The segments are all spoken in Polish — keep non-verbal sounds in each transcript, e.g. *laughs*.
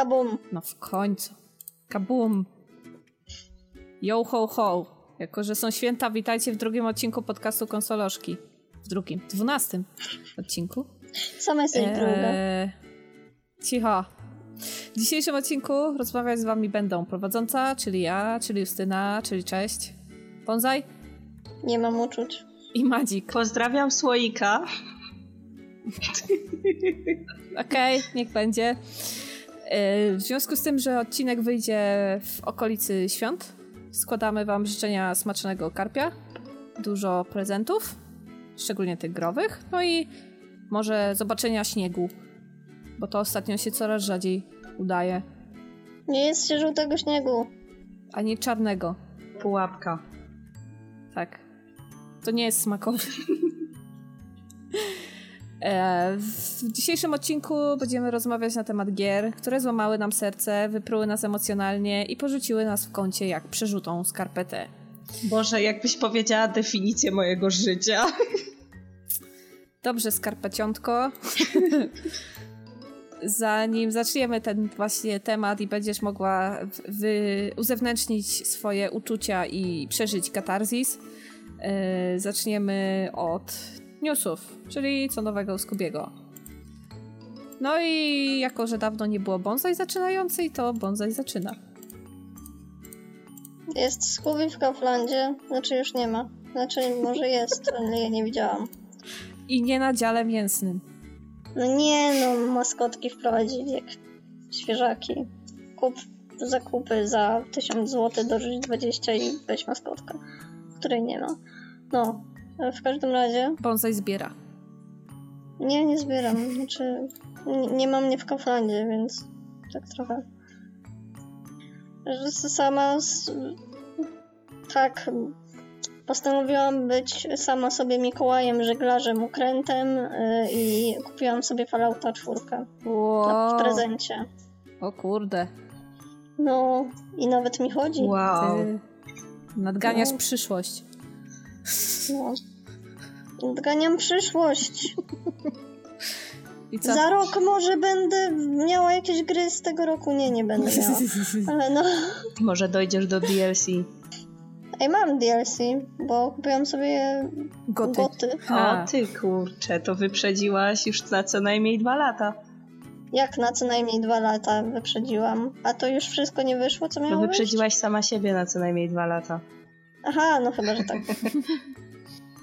Kabum. No w końcu. Kabum. Yo ho ho. Jako, że są święta, witajcie w drugim odcinku podcastu Konsolożki. W drugim, dwunastym odcinku. Sama jesteś eee, druga. Cicho. W dzisiejszym odcinku rozmawiać z wami będą prowadząca, czyli ja, czyli Justyna, czyli cześć. Bonzaj? Nie mam uczuć. I Madzik. Pozdrawiam Słoika. Okej, okay, niech będzie. E, w związku z tym, że odcinek wyjdzie w okolicy świąt, składamy Wam życzenia smacznego karpia, dużo prezentów, szczególnie tych growych, no i może zobaczenia śniegu, bo to ostatnio się coraz rzadziej udaje. Nie jest się żółtego śniegu. Ani czarnego. Pułapka. Tak. To nie jest smakowy. *laughs* E, w dzisiejszym odcinku będziemy rozmawiać na temat gier, które złamały nam serce, wypruły nas emocjonalnie i porzuciły nas w kącie jak przerzutą skarpetę. Boże, jakbyś powiedziała definicję mojego życia. *laughs* Dobrze, skarpeciątko. *laughs* Zanim zaczniemy ten właśnie temat i będziesz mogła wy- uzewnętrznić swoje uczucia i przeżyć katarzis, yy, zaczniemy od newsów, czyli co nowego u Skubiego. No i jako, że dawno nie było bonsai zaczynającej, to bonsai zaczyna. Jest Skubi w Kauflandzie, znaczy już nie ma. Znaczy może jest, ale ja nie widziałam. I nie na dziale mięsnym. No nie, no maskotki wprowadzili jak świeżaki. Kup zakupy za 1000 zł, dorzuć 20 i weź maskotkę, której nie ma. No, w każdym razie. Bonsai zbiera. Nie, nie zbieram. Znaczy, nie, mam mnie w Kauflandzie, więc tak trochę. Że sama. Tak. Postanowiłam być sama sobie Mikołajem, żeglarzem, ukrętem yy, i kupiłam sobie Fallouta czwórkę. Wow. W prezencie. O kurde. No, i nawet mi chodzi. Wow. Ty nadganiasz no. przyszłość. No. Odganiam przyszłość. Za rok może będę miała jakieś gry z tego roku. Nie, nie będę miała. *laughs* Ale no. Może dojdziesz do DLC. Ej, mam DLC, bo kupiłam sobie goty. goty. O ty kurczę, to wyprzedziłaś już na co najmniej dwa lata. Jak na co najmniej dwa lata wyprzedziłam? A to już wszystko nie wyszło, co miało No wyprzedziłaś wyjść? sama siebie na co najmniej dwa lata. Aha, no chyba, że tak. *laughs*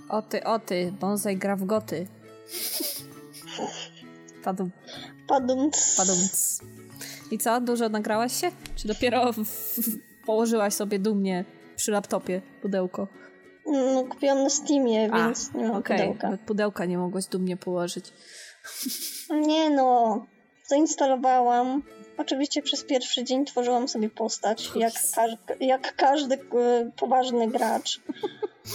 O ty, o ty, bonsai gra w goty. Padum. Padum. Padum. I co, dużo nagrałaś się? Czy dopiero w, w, położyłaś sobie dumnie przy laptopie pudełko? No, kupiłam na Steamie, A, więc nie mam okay. pudełka. pudełka nie mogłaś dumnie położyć. Nie no, zainstalowałam. Oczywiście przez pierwszy dzień tworzyłam sobie postać, jak, każ jak każdy y, poważny gracz.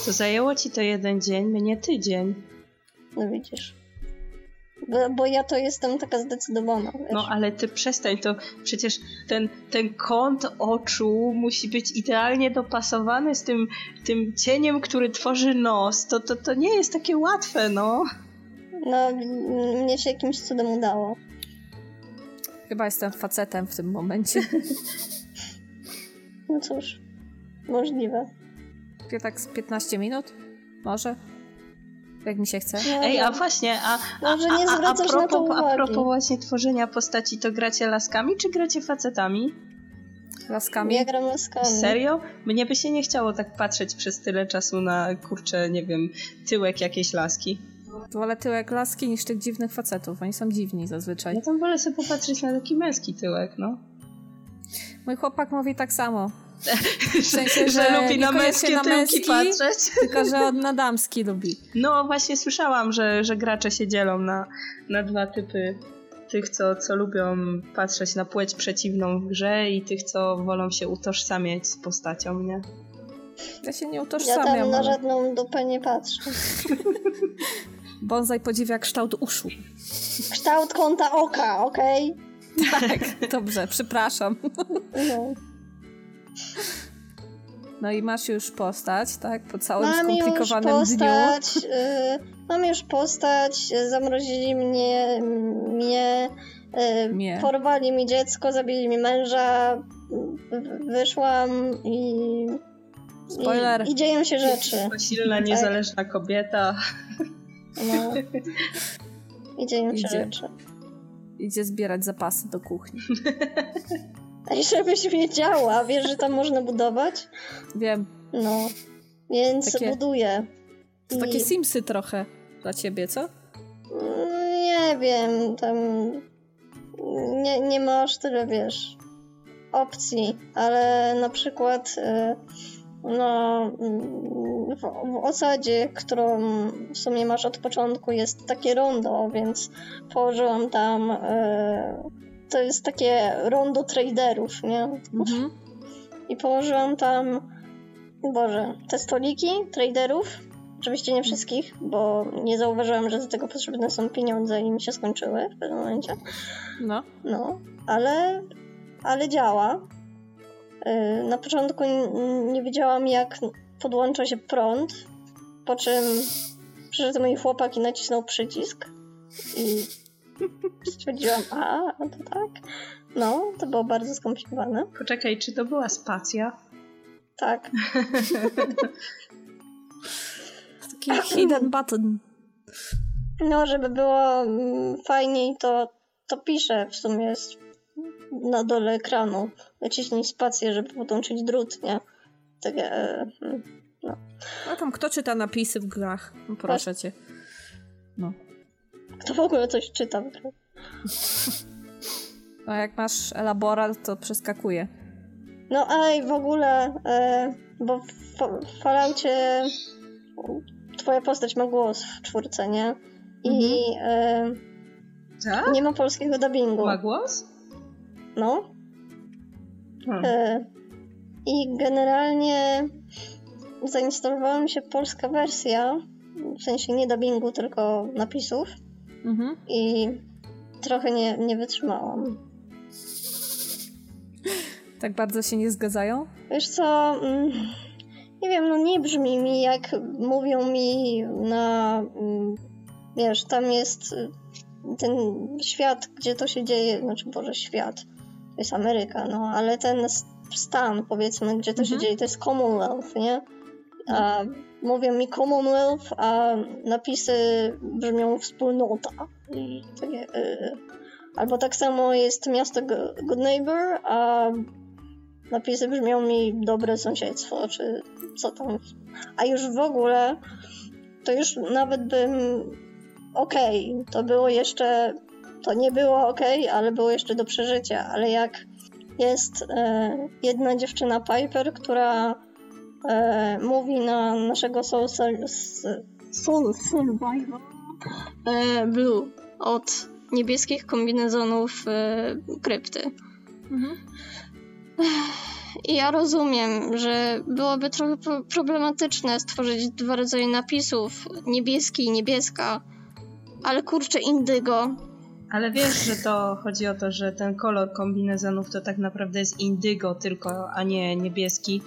To zajęło ci to jeden dzień, mnie tydzień. No widzisz. Bo, bo, ja to jestem taka zdecydowana. Wiesz? No ale ty przestań, to przecież ten, ten kąt oczu musi być idealnie dopasowany z tym, tym cieniem, który tworzy nos. To, to, to nie jest takie łatwe, no. No, mnie się jakimś cudem udało. Chyba jestem facetem w tym momencie. *laughs* No cóż, możliwe tak z 15 minut? Może? Jak mi się chce. Ej, a właśnie, a, Może nie a, a, a, propos, a propos właśnie tworzenia postaci, to gracie laskami, czy gracie facetami? Laskami? Ja gram laskami. Serio? Mnie by się nie chciało tak patrzeć przez tyle czasu na, kurczę, nie wiem, tyłek jakiejś laski. Wolę tyłek laski niż tych dziwnych facetów. Oni są dziwni zazwyczaj. Ja tam wolę sobie popatrzeć na taki męski tyłek, no. Mój chłopak mówi tak samo. *laughs* W sensie, że, że lubi na męskie na męski, tyłki patrzeć. *laughs* Tylko, że on na damski lubi. No właśnie słyszałam, że, że gracze się dzielą na, na dwa typy. Tych, co, co lubią patrzeć na płeć przeciwną w grze i tych, co wolą się utożsamiać z postacią, nie? Ja się nie utożsamiam. Ja tam na żadną dupę nie patrzę. *laughs* Bonsai podziwia kształt uszu. Kształt kąta oka, okej? Okay? Tak, dobrze, przepraszam. No. No i masz już postać, tak? Po całym mam skomplikowanym już postać, dniu. Y, mam już postać, zamrozili mnie, mnie Y, Nie. Porwali mi dziecko, zabili mi męża, wyszłam i... Spoiler. I, I dzieją się rzeczy. To silna, niezależna kobieta. No. I dzieją się Idzie. rzeczy. Idzie zbierać zapasy do kuchni. *laughs* A i żebyś wiedziała, wiesz, że tam można budować? Wiem, No. Więc Takie- buduję. to I- takie Simsy trochę dla ciebie, co? Nie wiem, tam nie, nie masz tyle, wiesz, opcji, ale na przykład y, no, mm, w, w osadzie, którą w sumie masz od początku, jest takie rondo, więc położyłam tam. y, To jest takie rondo traderów, nie? Mhm. I położyłam tam, Boże, te stoliki traderów. Oczywiście nie wszystkich, bo nie zauważyłam, że do tego potrzebne są pieniądze i mi się skończyły w pewnym momencie. No. No, ale, ale działa. Yy, Na początku nie wiedziałam, jak podłącza się prąd, po czym przyszedł mój chłopak i nacisnął przycisk i stwierdziłam, a, to tak. No, to było bardzo skomplikowane. Poczekaj, czy to była spacja? Tak. *laughs* Taki hidden button. No, żeby było mm, fajniej, to, to piszę w sumie na dole ekranu. Naciśnij spację, żeby podłączyć drut, nie? Tak, e, mm. A tam kto czyta napisy w grach? No, proszę cię. No. Kto w ogóle coś czyta w grach? *laughs* A jak masz elaborat, to przeskakuje. No ej, w ogóle, e, bo w, w Falloutie twoja postać ma głos w czwórce, nie? I e, Tak? nie ma polskiego dubbingu. Ma głos? No. Hmm. E, I generalnie zainstalowała mi się polska wersja, w sensie nie dubbingu, tylko napisów Mhm. i trochę nie, nie wytrzymałam. Tak bardzo się nie zgadzają? Wiesz co, mm, nie wiem, no nie brzmi mi jak mówią mi na, mm, wiesz, tam jest ten świat, gdzie to się dzieje, znaczy Boże, świat, to jest Ameryka, no, ale ten stan, powiedzmy, gdzie to się Mhm. dzieje, to jest Commonwealth, nie? A mówią mi Commonwealth, a napisy brzmią wspólnota. I takie, y, albo tak samo jest miasto Go- Good Neighbor, a napisy brzmią mi dobre sąsiedztwo, czy co tam. A już w ogóle, to już nawet bym. Okej, to było jeszcze. To nie było okej, ale było jeszcze do przeżycia. Ale jak jest e, jedna dziewczyna Piper, która e, mówi na naszego Soul, Soul, Survivor e, Blue od niebieskich kombinezonów e, krypty. Mhm. I ja rozumiem, że byłoby trochę pro- problematyczne stworzyć dwa rodzaje napisów, niebieski i niebieska, ale kurczę, indygo. Ale wiesz, że to chodzi o to, że ten kolor kombinezonów to tak naprawdę jest indygo tylko, a nie niebieski.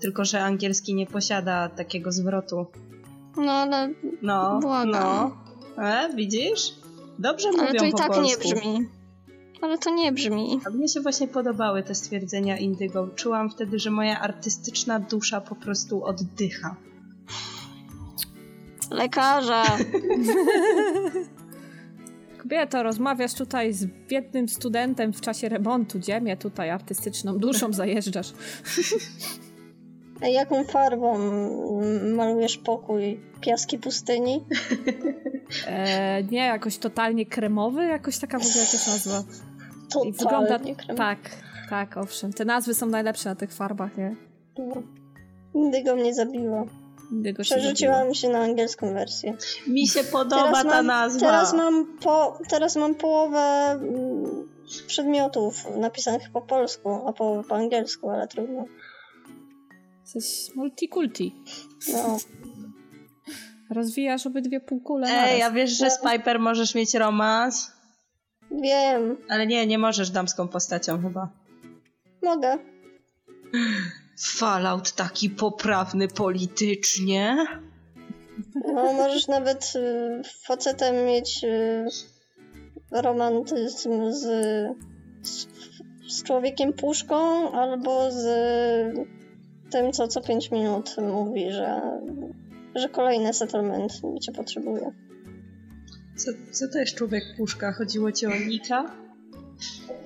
Tylko, że angielski nie posiada takiego zwrotu. No ale, No, Błagam. no. E, widzisz? Dobrze ale mówią to i po tak polsku. nie brzmi. Ale to nie brzmi. A mnie się właśnie podobały te stwierdzenia indygo. Czułam wtedy, że moja artystyczna dusza po prostu oddycha. Lekarza. *laughs* Kobieto, rozmawiasz tutaj z biednym studentem w czasie remontu. Gdzie mnie tutaj artystyczną duszą *laughs* zajeżdżasz? A jaką farbą malujesz pokój? Piaski pustyni? *laughs* E, nie, jakoś totalnie kremowy, jakoś taka w ogóle nazywa. I Totalnie krem. Tak, tak, owszem. Te nazwy są najlepsze na tych farbach, nie? Indygo mnie zabiło. Się Przerzuciłam się na angielską wersję. Mi się podoba Teraz ta mam, nazwa. Teraz mam, po, teraz mam połowę mm, przedmiotów napisanych po polsku, a połowę po angielsku, ale trudno. Jesteś multikulti. No, Rozwijasz obydwie półkule Ej, a naraz. wiesz, że z Piper możesz mieć romans? wiem, Ale nie, nie możesz damską postacią chyba. mogę. Fallout taki poprawny politycznie. No, możesz nawet y, facetem mieć y, romantyzm z, z, z człowiekiem puszką albo z tym, co co 5 minut mówi, że, że kolejny settlement cię potrzebuje. Co, co to jest człowiek puszka? Chodziło ci o Nika?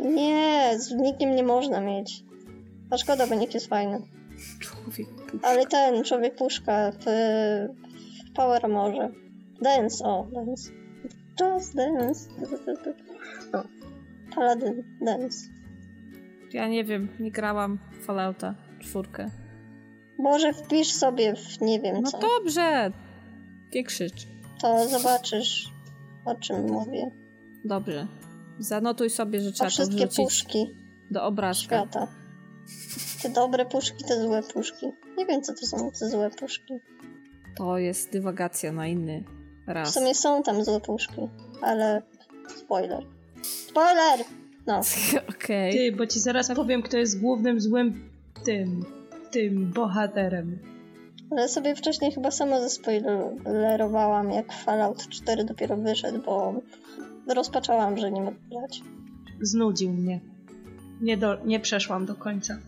Nie, z nikim nie można mieć. A szkoda, bo nikt jest fajny. Człowiek puszka. Ale ten człowiek puszka w, w Power może. Dance, o, dance. Just dance. O. Paladin, dance. Ja nie wiem, nie grałam Fallouta czwórkę. Może wpisz sobie w nie wiem No co. dobrze! Nie krzycz. To zobaczysz, o czym mówię. Dobrze. Zanotuj sobie, że trzeba to wszystkie puszki do obrazka. świata. Te dobre puszki, te złe puszki. Nie wiem, co to są te złe puszki. To jest dywagacja na inny W raz. sumie są tam złe puszki, ale spoiler. Spoiler! No, *laughs* Okej. Ty, bo ci zaraz powiem, kto jest głównym złym tym, tym bohaterem. ale sobie wcześniej chyba sama zaspoilerowałam, jak Fallout 4 dopiero wyszedł, bo rozpaczałam, że nie mogę grać. Znudził mnie. Nie, do, nie przeszłam do końca.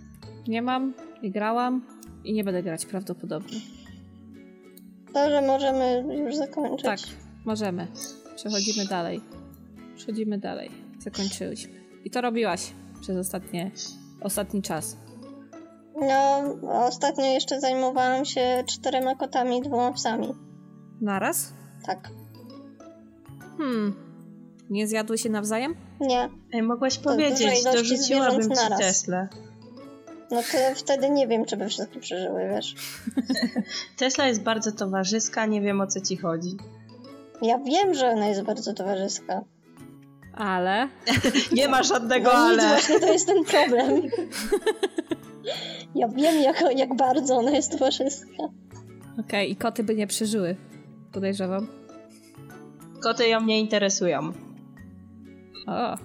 Nie mam, nie grałam i nie będę grać prawdopodobnie. Dobrze, możemy już zakończyć. Tak, możemy. Przechodzimy dalej. Przechodzimy dalej. Zakończyłyśmy. I to robiłaś przez ostatnie, ostatni czas. No, ostatnio jeszcze zajmowałam się czterema kotami i dwoma psami. Naraz? Tak. Hmm. Nie zjadły się nawzajem? Nie. Ej, mogłaś dużej powiedzieć, dorzuciłabym ci naraz. Teslę. No to wtedy nie wiem, czy by wszystkie przeżyły, wiesz. *laughs* Tesla jest bardzo towarzyska, nie wiem o co ci chodzi. Ja wiem, że ona jest bardzo towarzyska. Ale. *laughs* Nie ma żadnego No nic, ale. właśnie to jest ten problem. Ja wiem, jak, jak bardzo ona jest towarzyska. Okej, i koty by nie przeżyły. Podejrzewam. Koty ją nie interesują. O,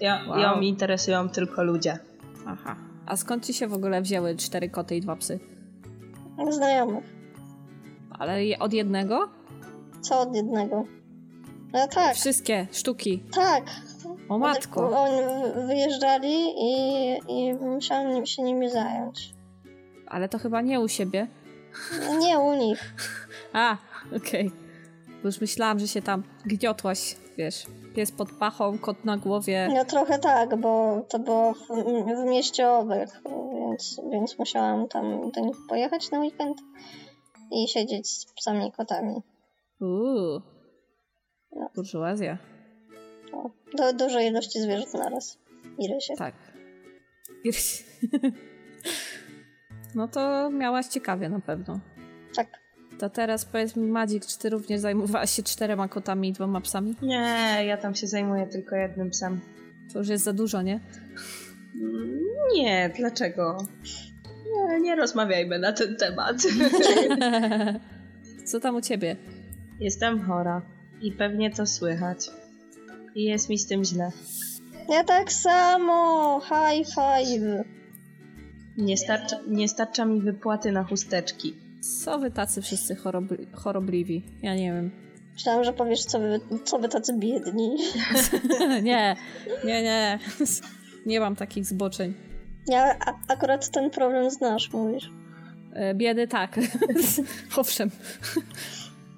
Ja, Wow. Ją interesują tylko ludzie. aha. A skąd ci się w ogóle wzięły cztery koty i dwa psy? Jak znajomych. Ale je od jednego? Co od jednego? No tak, Wszystkie sztuki. tak. O matko. Oni wy- wyjeżdżali i, i musiałam się nimi zająć. Ale to chyba nie u siebie. Nie u nich. *laughs* A, okej. Bo już myślałam, że się tam gniotłaś, wiesz. Pies pod pachą, kot na głowie. No trochę tak, bo to było w, w mieście obok, więc, więc musiałam tam do nich pojechać na weekend i siedzieć z psami i kotami. Uuu. No. Burżuazja. No, do dużej ilości zwierząt naraz. Ile się. Tak. *laughs* No to miałaś ciekawie na pewno. Tak. To teraz powiedz mi, Madzik, czy ty również zajmowałaś się czterema kotami i dwoma psami? Nie, ja tam się zajmuję tylko jednym psem. To już jest za dużo, nie? Nie, dlaczego? Nie, nie rozmawiajmy na ten temat. *laughs* Co tam u ciebie? Jestem chora i pewnie to słychać. I jest mi z tym źle. Ja tak samo! High five! Nie starcza, nie starcza mi wypłaty na chusteczki. Co wy tacy wszyscy chorobli chorobliwi? Ja nie wiem. Myślałam, że powiesz, co wy, co wy tacy biedni. *laughs* nie, nie, nie. Nie mam takich zboczeń. Ja a, akurat ten problem znasz, mówisz. E, Biedy tak. *laughs* Owszem.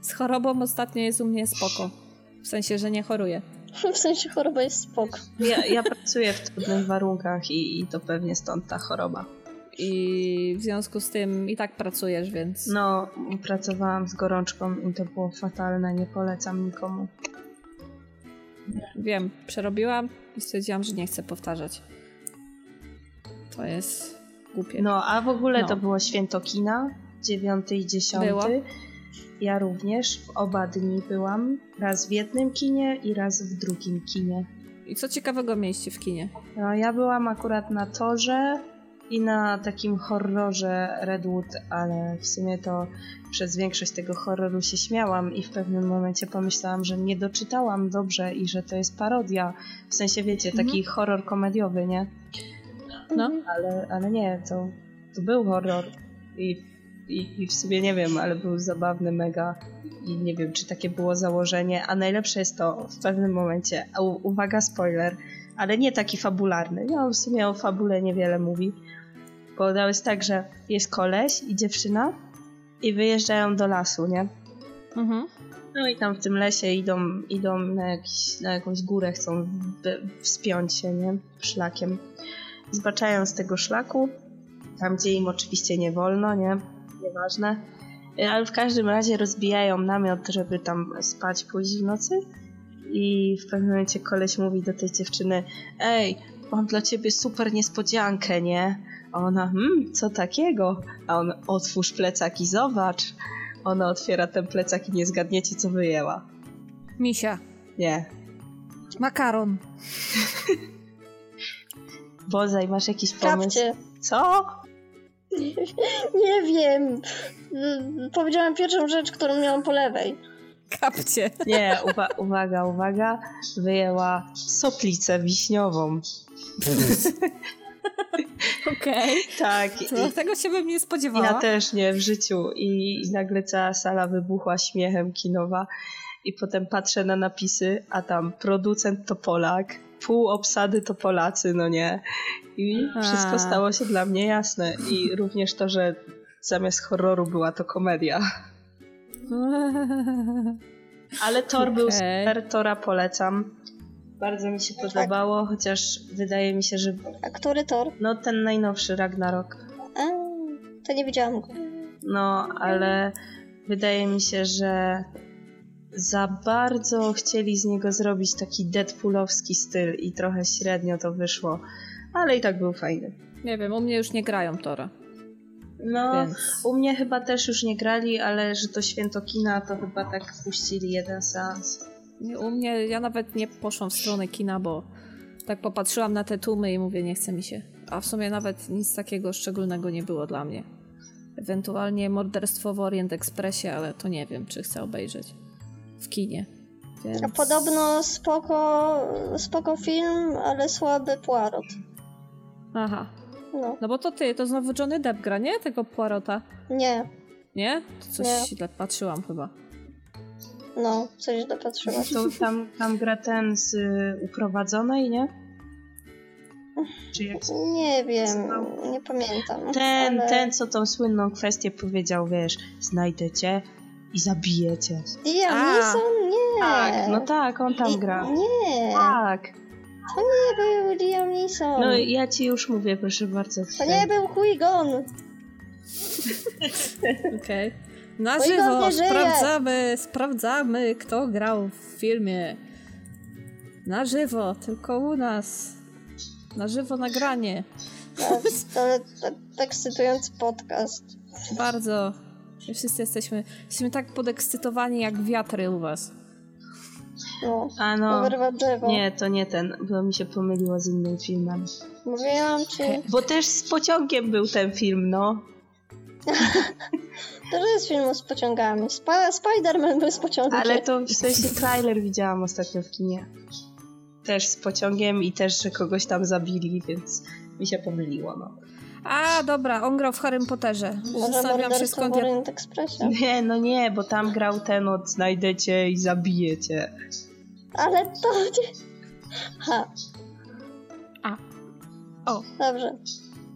Z chorobą ostatnio jest u mnie spoko. W sensie, że nie choruję. W sensie choroba jest spoko. Ja, ja pracuję w trudnych warunkach i, i to pewnie stąd ta choroba. I w związku z tym i tak pracujesz, więc. No, pracowałam z gorączką i to było fatalne, nie polecam nikomu. Wiem, przerobiłam i stwierdziłam, że nie chcę powtarzać. To jest głupie. No, a w ogóle No. to było święto kina, 9 i 10. Było. Ja również w oba dni byłam. Raz w jednym kinie i raz w drugim kinie. I co ciekawego mieliście w kinie? No, ja byłam akurat na torze i na takim horrorze Redwood, ale w sumie to przez większość tego horroru się śmiałam i w pewnym momencie pomyślałam, że nie doczytałam dobrze i że to jest parodia. W sensie, wiecie, taki horror komediowy, nie? No. Ale, ale nie, to, to był horror i I, I w sumie nie wiem, ale był zabawny mega i nie wiem, czy takie było założenie, a najlepsze jest to w pewnym momencie, u- uwaga, spoiler, ale nie taki fabularny, no w sumie o fabule niewiele mówi, bo to jest tak, że jest koleś i dziewczyna i wyjeżdżają do lasu, nie? Mhm. No i tam w tym lesie idą, idą na, jakiś, na jakąś górę, chcą wspiąć się, nie? Szlakiem. Zbaczają z tego szlaku, tam gdzie im oczywiście nie wolno, nie? Nieważne. Y, Ale w każdym razie rozbijają namiot, żeby tam spać później w nocy. I w pewnym momencie koleś mówi do tej dziewczyny Ej, mam dla ciebie super niespodziankę, nie? A ona, hmm, co takiego? A on, otwórz plecak i zobacz. Ona otwiera ten plecak i nie zgadniecie, co wyjęła. Misia. Nie. Makaron. *laughs* Bozaj, masz jakiś pomysł? Kapcie. Co? *laughs* Nie wiem. Powiedziałam pierwszą rzecz, którą miałam po lewej. Kapcie. Nie, uwa uwaga, uwaga. Wyjęła soplicę wiśniową. *laughs* Okej. Tak. To I, Tego się bym nie spodziewała. ja też nie w życiu. I nagle cała sala wybuchła śmiechem kinowa. I potem patrzę na napisy, a tam producent to Polak, pół obsady to Polacy, no nie. I wszystko stało się dla mnie jasne. I również to, że zamiast horroru była to komedia. *laughs* Ale Thor był Okej. super, Tora polecam. Bardzo mi się podobało, chociaż wydaje mi się, że A który tor? no ten najnowszy Ragnarok. A, to nie widziałam go. No, ale wydaje mi się, że za bardzo chcieli z niego zrobić taki Deadpoolowski styl i trochę średnio to wyszło, ale i tak był fajny. nie wiem, u mnie już nie grają Tora. No, Więc... u mnie chyba też już nie grali, ale że to święto kina, to chyba tak puścili jeden seans. Nie, U mnie, ja nawet nie poszłam w stronę kina, bo tak popatrzyłam na te tłumy i mówię, nie chce mi się. A w sumie nawet nic takiego szczególnego nie było dla mnie. Ewentualnie morderstwo w Orient Expressie, ale to nie wiem, czy chcę obejrzeć w kinie. Więc... A podobno spoko, spoko film, ale słaby Poirot. Aha. No, No bo to ty, to znowu Johnny Depp gra, nie? Tego Poirota. nie, Nie? To coś Nie. źle patrzyłam chyba. No, coś dopatrzyłaś. To tam, tam gra ten z y, uprowadzonej, nie? Czy jak Nie wiem, nie pamiętam. Ten, ale... ten, co tą słynną kwestię powiedział, wiesz, znajdę cię i zabiję cię. Neeson? Nie. Tak, no tak, on tam I- gra. Nie, Tak. to nie był Liam Neeson. No ja ci już mówię, proszę bardzo. To nie był Qui-Gon. *laughs* Okej. Na Mój żywo sprawdzamy, sprawdzamy, kto grał w filmie. Na żywo, tylko u nas. Na żywo nagranie. To, to, to, ekscytujący podcast. Bardzo. My wszyscy jesteśmy, jesteśmy tak podekscytowani jak wiatry u was. No, A no, nie, to nie ten, bo mi się pomyliło z innym filmem. Mówiłam ci, Bo też z pociągiem był ten film, no. *laughs* to jest film z pociągami. Spa- Spider-Man był z pociągiem. Ale to w sensie trailer widziałam ostatnio w kinie. Też z pociągiem i też, że kogoś tam zabili, więc mi się pomyliło, no. A, dobra, on grał w Harrym Potterze. Zastanawiam się skąd ja... Expressie. Nie, no nie, bo tam grał ten od znajdę cię i zabiję cię. Ale to nie... Ha. A. O. Dobrze.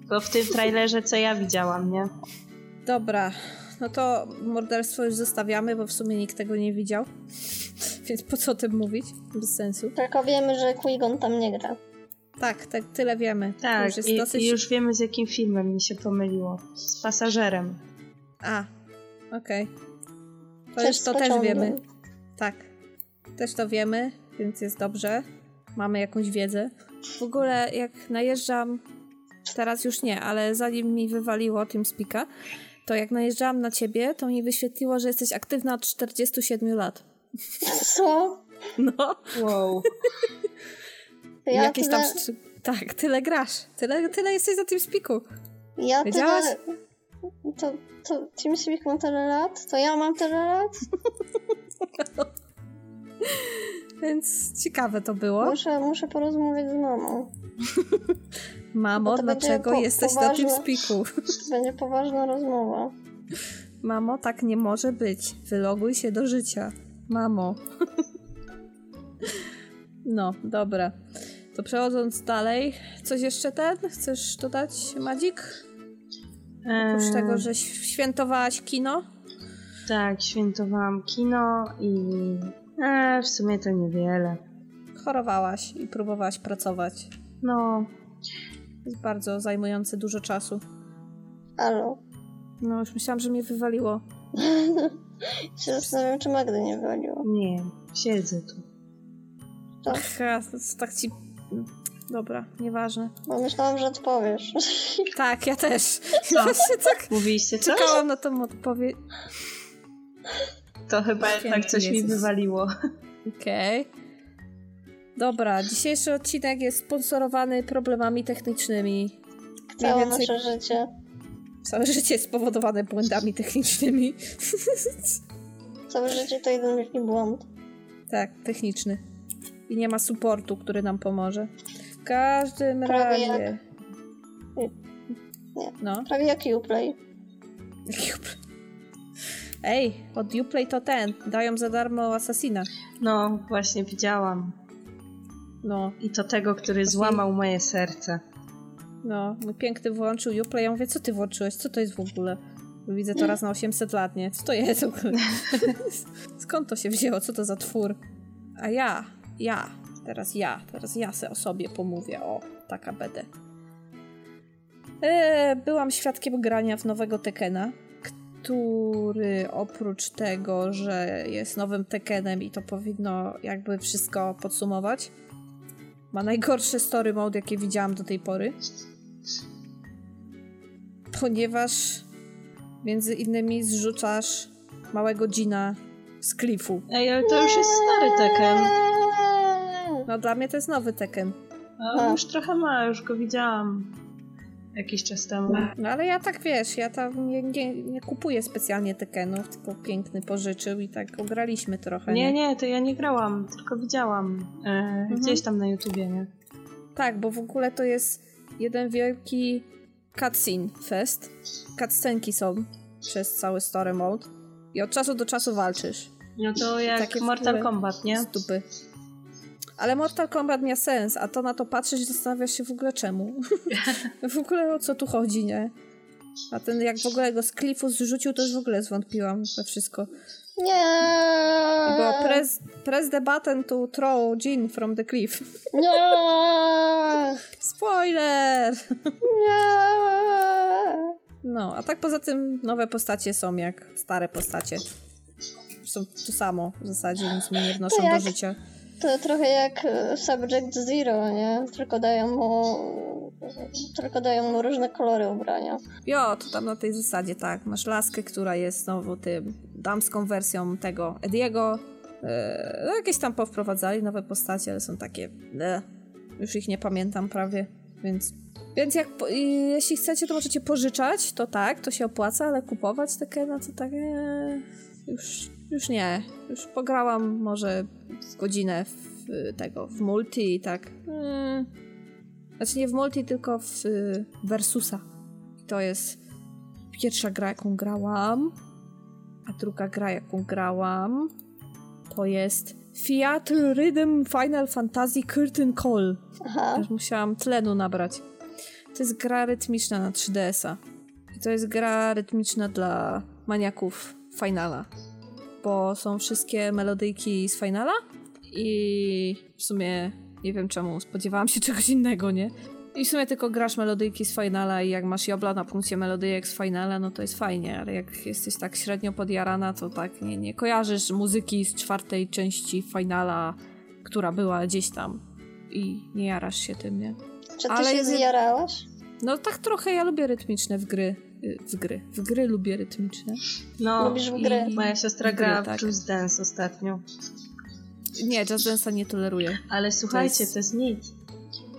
Bo w tym trailerze, co ja widziałam, nie? Dobra, no to morderstwo już zostawiamy, bo w sumie nikt tego nie widział. *laughs* Więc po co o tym mówić? Bez sensu. Tylko wiemy, że Qui-Gon tam nie gra. Tak, tak, tyle wiemy. To Tak, już jest i, dosyć... i już wiemy z jakim filmem mi się pomyliło. Z pasażerem. A, okej. To Też już to też wiemy. Tak. Też to wiemy, więc jest dobrze. Mamy jakąś wiedzę. W ogóle jak najeżdżam, teraz już nie, ale zanim mi wywaliło TeamSpeaka, to jak najeżdżałam na ciebie, to mi wyświetliło, że jesteś aktywna od 47 lat. Co? No, Wow. *laughs* Ja jakieś tyle, tam... Tak, tyle grasz. Tyle, tyle jesteś na TeamSpeaku. ja Wiedziałaś? tyle... To, to TeamSpeak ma tyle lat? To ja mam tyle lat? *laughs* Więc ciekawe to było. Muszę, muszę porozmawiać z mamą. *laughs* Mamo, będzie dlaczego po- jesteś na poważne. TeamSpeaku? To *laughs* będzie poważna rozmowa. Mamo, tak nie może być. Wyloguj się do życia. Mamo. *laughs* No, dobra. To przechodząc dalej, coś jeszcze ten? Chcesz dodać, Madzik? Oprócz tego, że świętowałaś kino? Tak, świętowałam kino i e, w sumie to niewiele. Chorowałaś i próbowałaś pracować. No, Jest bardzo zajmujące dużo czasu. Halo. No, już myślałam, że mnie wywaliło. *laughs* się zastanawiam, czy Magdy nie wywaliło. nie, siedzę tu. Ach, tak ci... Dobra, nieważne. Bo myślałam, że odpowiesz. *laughs* Tak, ja też. *laughs* Co? Właśnie tak Mówiliście coś? czekałam na tą odpowiedź. To chyba jednak coś mi wywaliło. Okej. Dobra, dzisiejszy odcinek jest sponsorowany problemami technicznymi. Całe więcej nasze życie. całe życie jest spowodowane błędami technicznymi. *laughs* Całe życie to jeden wielki błąd. tak, techniczny. I nie ma supportu, który nam pomoże. W każdym Prawie razie. Nie. No. Prawie jak Uplay. Jaki upl- Ej, od Uplay to ten. Dają za darmo Assassina. No, właśnie widziałam. No, I to tego, który złamał moje serce. no. Mój piękny włączył Uplay. Ja mówię, co ty włączyłeś? Co to jest w ogóle? Widzę to raz na 800 lat, nie? Co to jest? w ogóle? *laughs* Skąd to się wzięło? Co to za twór? A ja, ja, teraz ja, teraz ja se o sobie pomówię. O, taka będę. E, byłam świadkiem grania w nowego Tekena, który oprócz tego, że jest nowym Tekenem i to powinno jakby wszystko podsumować, ma najgorszy story mode, jakie widziałam do tej pory. Ponieważ między innymi zrzucasz małego Gina z klifu. Ej, ale to już jest stary Tekken. No dla mnie to jest nowy Tekken. A on już trochę ma, już go widziałam jakiś czas temu. No ale ja tak wiesz, ja tam nie, nie, nie kupuję specjalnie Tekkenów, tylko piękny pożyczył i tak ograliśmy trochę. Nie, nie, to ja nie grałam, tylko widziałam e, gdzieś tam na YouTubie, nie? Tak, bo w ogóle to jest jeden wielki cutscene fest. Cutscenki są przez cały story mode i od czasu do czasu walczysz. No to jak Takie Mortal Kombat, nie? Z dupy. Ale Mortal Kombat miał sens, a to na to patrzysz i zastanawiasz się w ogóle czemu. *laughs* w ogóle o co tu chodzi, nie? A ten jak w ogóle go z klifu zrzucił, to już w ogóle zwątpiłam we wszystko. Nie. Było press, press the button to throw Jean from the cliff. Nie. *laughs* Spoiler! Nie. No, a tak poza tym nowe postacie są jak stare postacie. Są to samo w zasadzie, nic mi nie wnoszą do życia. To trochę jak e, Subject Zero, nie? Tylko dają mu... Tylko dają mu różne kolory ubrania. Jo, to tam na tej zasadzie, tak. Masz laskę, która jest znowu tym damską wersją tego Ediego. Eee, no jakieś tam powprowadzali nowe postacie, ale są takie. E, już ich nie pamiętam prawie, więc. Więc jak, jeśli chcecie, to możecie pożyczać, to tak, to się opłaca, ale kupować takie, no to tak. E, już, już nie. Już pograłam może z godzinę w y, tego, w multi i tak. Mm, znaczy nie w multi, tylko w y, Versusa. To jest pierwsza gra, jaką grałam, a druga gra, jaką grałam, to jest Fiat Rhythm Final Fantasy Curtain Call. Aha. Też musiałam tlenu nabrać. To jest gra rytmiczna na 3DS-a. I to jest gra rytmiczna dla maniaków Finala. Bo są wszystkie melodyjki z Finala i w sumie nie wiem czemu, spodziewałam się *laughs* czegoś innego, nie? I w sumie tylko grasz melodyjki z Finala i jak masz jobla na punkcie melodyjek z Finala, no to jest fajnie, ale jak jesteś tak średnio podjarana, to tak nie, nie kojarzysz muzyki z czwartej części Finala, która była gdzieś tam i nie jarasz się tym, nie? Czy ty Ale się zjarałaś? No tak trochę ja lubię rytmiczne w gry. W gry. W gry lubię rytmiczne. No, Lubisz w i gry? moja siostra gry, gra w tak. Just Dance ostatnio. Nie, Just Dance'a nie toleruję. Ale słuchajcie, jest- to jest nic.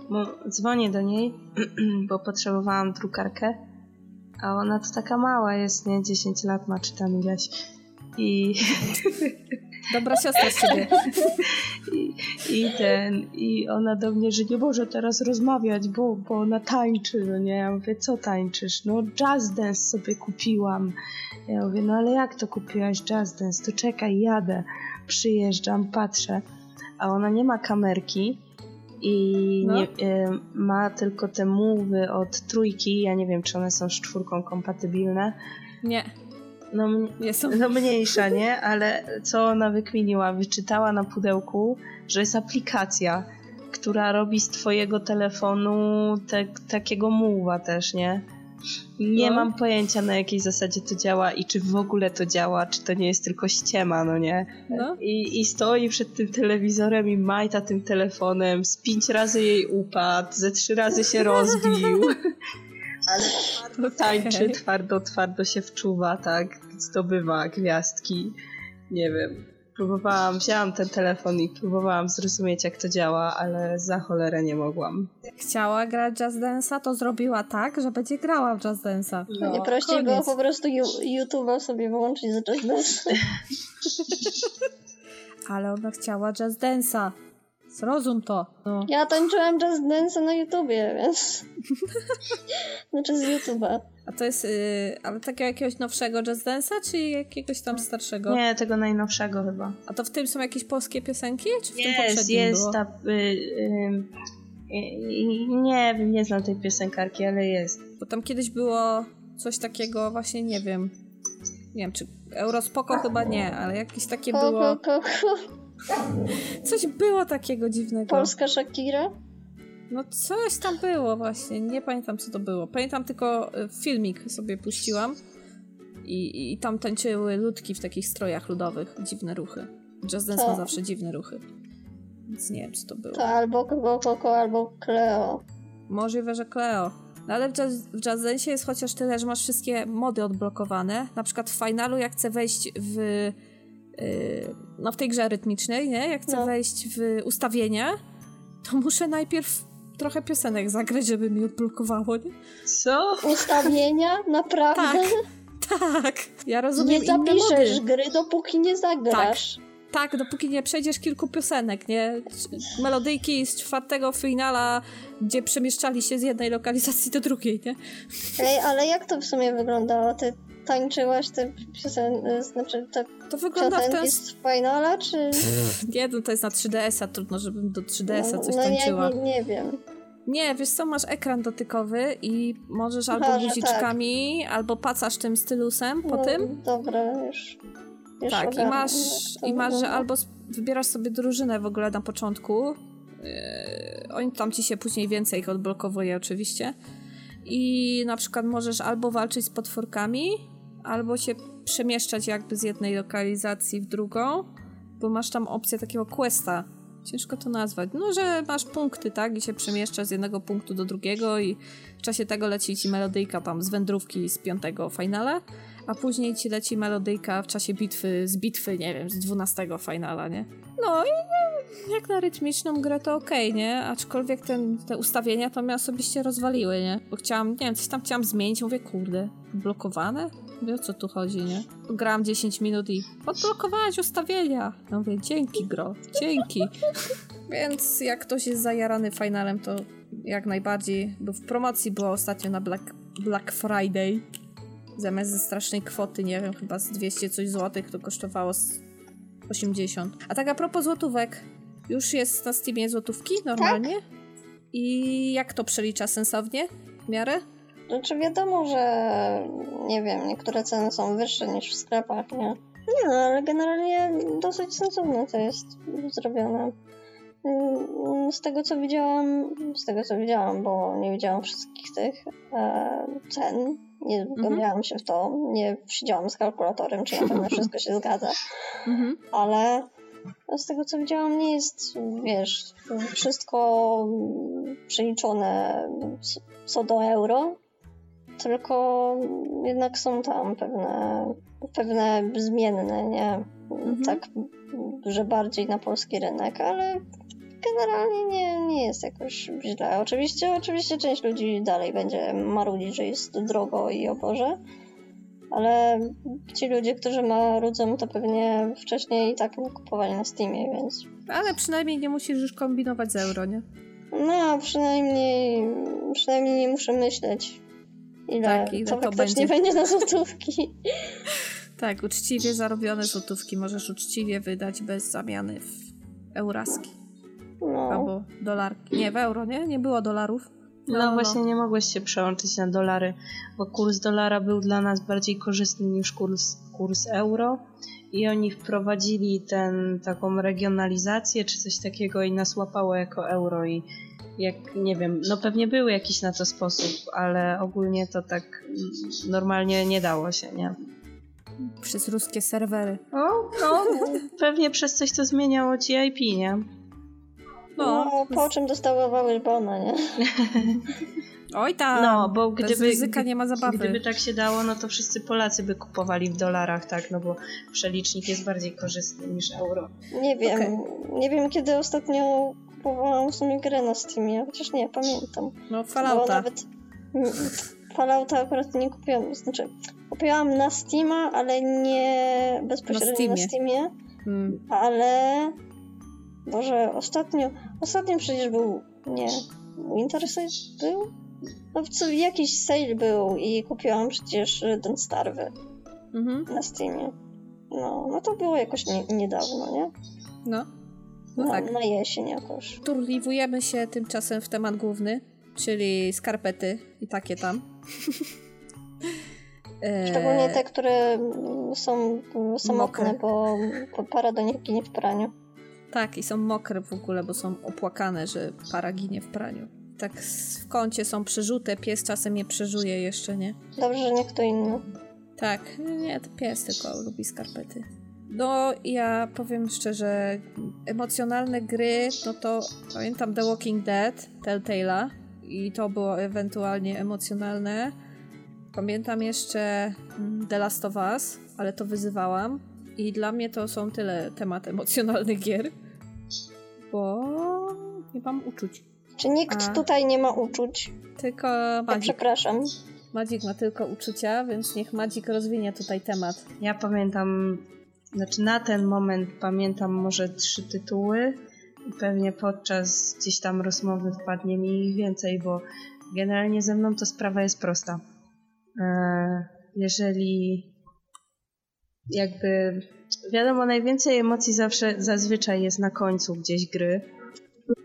Bo dzwonię do niej, *clears throat* bo potrzebowałam drukarkę, a ona to taka mała jest, nie? 10 lat ma czy tam ileś. I, *laughs* Dobra siostra z ciebie. *laughs* I, I ten, i ona do mnie, że nie może teraz rozmawiać, bo, bo ona tańczy, no nie? Ja mówię, co tańczysz? No jazz dance sobie kupiłam. Ja mówię, no ale jak to kupiłaś jazz dance? To czekaj, jadę. Przyjeżdżam, patrzę, a ona nie ma kamerki i No. nie, y, ma tylko te mowy od trójki, ja nie wiem, czy one są z czwórką kompatybilne. Nie, No, nie są. no mniejsza, nie? Ale co ona wykminiła? Wyczytała na pudełku, że jest aplikacja, która robi z twojego telefonu te, takiego muła też, nie? Nie No. mam pojęcia na jakiej zasadzie to działa i czy w ogóle to działa, czy to nie jest tylko ściema, no nie? No. I, I stoi przed tym telewizorem i majta tym telefonem, z pięć razy jej upadł, ze trzy razy się rozbił. *laughs* Ale twardo tańczy, Okej. twardo, twardo się wczuwa, tak? Zdobywa gwiazdki. Nie wiem. Próbowałam, wzięłam ten telefon i próbowałam zrozumieć, jak to działa, ale za cholerę nie mogłam. Chciała grać Jazz Dance'a, to zrobiła tak, że będzie grała w Jazz Dance'a. No, nie prościej było po prostu YouTube'a sobie wyłączyć z Just Dance. Ale ona chciała Jazz Dance'a. Zrozum to. No. Ja tańczyłam Just Dance na YouTubie, więc... *laughs* znaczy z YouTube'a. A to jest, y, ale takiego jakiegoś nowszego Jazz Dance'a, czy jakiegoś tam starszego? Nie, tego najnowszego chyba. A to w tym są jakieś polskie piosenki, czy w tym Jest, poprzednim jest było? ta... Y, y, y, nie wiem, nie znam tej piosenkarki, ale jest. Bo tam kiedyś było coś takiego, właśnie nie wiem. Nie wiem, czy Eurospoko chyba nie, ale jakieś takie było. ko, ko, ko. Coś było takiego dziwnego. Polska Shakira? No coś tam było właśnie, nie pamiętam co to było. Pamiętam tylko y, filmik sobie puściłam i, i tam tańczyły ludki w takich strojach ludowych, dziwne ruchy. Just Dance ma To. zawsze dziwne ruchy. Więc nie wiem co to było. To albo Coco Coco, albo Cleo. Możliwe, że Cleo. No ale w jazz, w jazz Dance jest chociaż tyle, że masz wszystkie mody odblokowane. Na przykład w finalu, jak chcę wejść w. Yy, no w tej grze rytmicznej, nie? Jak chcę No. wejść w ustawienia, to muszę najpierw trochę piosenek zagrać, żeby mi odblokowało, nie? Co? Ustawienia? Naprawdę? Tak. Tak. Ja rozumiem Nie zapiszesz gry, dopóki nie zagrasz. Tak, dopóki nie przejdziesz kilku piosenek, nie? Melodyjki z czwartego finala, gdzie przemieszczali się z jednej lokalizacji do drugiej, nie? Ej, ale jak to w sumie wyglądało? Ty tańczyłaś te piosenki, znaczy To wygląda w ten piosenki z finala, czy... Nie, no to jest na 3DS-a, trudno, żebym do 3DS-a coś no tańczyła. ja nie, nie wiem. Nie, wiesz co, masz ekran dotykowy i możesz Aha, albo że guziczkami, albo pacasz tym stylusem po no, tym. Dobra, już. już Tak, i ogarnę, masz, jak to i masz, że albo wybierasz sobie drużynę w ogóle na początku. Yy, oni tam ci się później więcej ich odblokowuje oczywiście. I na przykład możesz albo walczyć z potworkami, albo się przemieszczać jakby z jednej lokalizacji w drugą, bo masz tam opcję takiego questa. Ciężko to nazwać. No, że masz punkty, tak? I się przemieszczasz z jednego punktu do drugiego i w czasie tego leci ci melodyjka tam z wędrówki z piątego finala, a później ci leci melodyjka w czasie bitwy, z bitwy, nie wiem, z dwunastego finala, nie? No i jak na rytmiczną grę to okej, nie? Aczkolwiek ten, te ustawienia to mnie osobiście rozwaliły, nie? Bo chciałam, nie wiem, coś tam chciałam zmienić, mówię, kurde, blokowane? Mówię, o co tu chodzi, nie? Grałam 10 minut i odblokowałaś ustawienia. No mówię, dzięki gro, dzięki. *laughs* Więc jak ktoś jest zajarany finalem, to jak najbardziej, bo w promocji była ostatnio na Black, Black Friday. Zamiast ze strasznej kwoty, nie wiem, chyba z 200 coś złotych, to kosztowało z 80. A tak a propos złotówek, już jest na Steamie złotówki normalnie? I jak to przelicza sensownie? W miarę? Znaczy wiadomo, że nie wiem, niektóre ceny są wyższe niż w sklepach, nie? Nie no, ale generalnie dosyć sensowne to jest zrobione. Mm, Z tego co widziałam, z tego co widziałam, bo nie widziałam wszystkich tych e, cen, nie zgłębiałam się w to, nie siedziałam z kalkulatorem, czy na pewno *laughs* wszystko się zgadza, Mhm. ale z tego co widziałam nie jest, wiesz, wszystko przeliczone co do euro, tylko jednak są tam pewne, pewne zmienne, nie? Tak, że bardziej na polski rynek, ale generalnie nie, nie jest jakoś źle. Oczywiście, oczywiście część ludzi dalej będzie marudzić, że jest drogo i o Boże, Ale ci ludzie, którzy marudzą, to pewnie wcześniej i tak nie kupowali na Steamie, więc... Ale przynajmniej nie musisz już kombinować z euro, nie? No, przynajmniej, przynajmniej nie muszę myśleć, ile, Tak, ile to faktycznie będzie. będzie na złotówki. Tak, uczciwie zarobione złotówki możesz uczciwie wydać bez zamiany w euraski No, albo dolarki. Nie, w euro, nie? Nie było dolarów. No, właśnie nie mogłeś się przełączyć na dolary, bo kurs dolara był dla nas bardziej korzystny niż kurs, kurs euro i oni wprowadzili ten, taką regionalizację czy coś takiego i nas łapało jako euro i jak, nie wiem, no pewnie był jakiś na to sposób, ale ogólnie to tak normalnie nie dało się, nie? Przez ruskie serwery. No, no pewnie przez coś to zmieniało ci IP, nie? No, po czym dostały bona, nie? *laughs* Oj tam, No, bo bez gdyby, ryzyka nie ma zabawy. Gdyby tak się dało, no to wszyscy Polacy by kupowali w dolarach, tak? No bo przelicznik jest bardziej korzystny niż euro. Nie wiem, Okej. nie wiem kiedy ostatnio kupowałam w sumie grę na Steamie, chociaż nie, pamiętam. No, Bo Fallouta. nawet Fallouta akurat nie kupiłam, znaczy kupiłam na Steama, ale nie bezpośrednio na Steamie. Steamie, Mm. ale Boże, ostatnio, ostatnio przecież był, nie, Winter Sale był? No co, jakiś sale był i kupiłam przecież y, ten Starwy Mhm. na Steamie. No, no to było jakoś nie, niedawno, nie? No. No Na, tak. na jesień jakoś. Turliwujemy się tymczasem w temat główny, czyli skarpety i takie tam. *laughs* E, Szczególnie te, które są mm, samotne, Mokre. bo para do nich ginie w praniu. Tak, i są mokre w ogóle, bo są opłakane, że para ginie w praniu. Tak w kącie są przerzute, pies czasem je przeżuje jeszcze, nie? Dobrze, że nie kto inny. Tak, nie, to pies tylko lubi skarpety. No, ja powiem szczerze, emocjonalne gry, no to pamiętam The Walking Dead, Telltale'a i to było ewentualnie emocjonalne. Pamiętam jeszcze mm, The Last of Us, ale to wyzywałam i dla mnie to są tyle temat emocjonalnych gier, bo nie mam uczuć. Czy nikt A. tutaj nie ma uczuć? Tylko Ja Madzik. przepraszam. Madzik ma tylko uczucia, więc niech Madzik rozwinie tutaj temat. Ja pamiętam, znaczy na ten moment pamiętam może trzy tytuły i pewnie podczas gdzieś tam rozmowy wpadnie mi ich więcej, bo generalnie ze mną to sprawa jest prosta. E, Jeżeli jakby wiadomo, najwięcej emocji zawsze zazwyczaj jest na końcu gdzieś gry.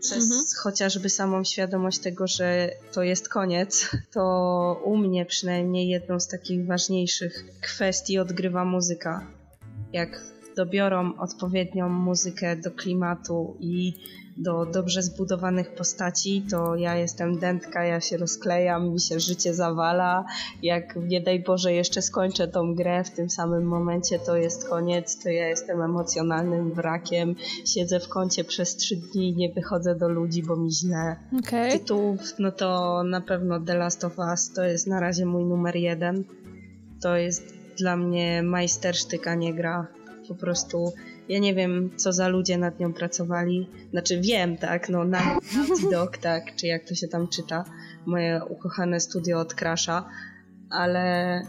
Przez Mhm. chociażby samą świadomość tego, że to jest koniec, to u mnie przynajmniej jedną z takich ważniejszych kwestii odgrywa muzyka. Jak dobiorą odpowiednią muzykę do klimatu i do dobrze zbudowanych postaci, to ja jestem dętka, ja się rozklejam, mi się życie zawala. Jak nie daj Boże jeszcze skończę tą grę w tym samym momencie, to jest koniec, to ja jestem emocjonalnym wrakiem. Siedzę w kącie przez trzy dni i nie wychodzę do ludzi, bo mi źle Okej. tytułów, no to na pewno The Last of Us to jest na razie mój numer jeden. To jest dla mnie majstersztyk, a nie gra. Po prostu ja nie wiem, co za ludzie nad nią pracowali. Znaczy wiem, tak, no na Dog, tak, czy jak to się tam czyta, moje ukochane studio od Crasha, ale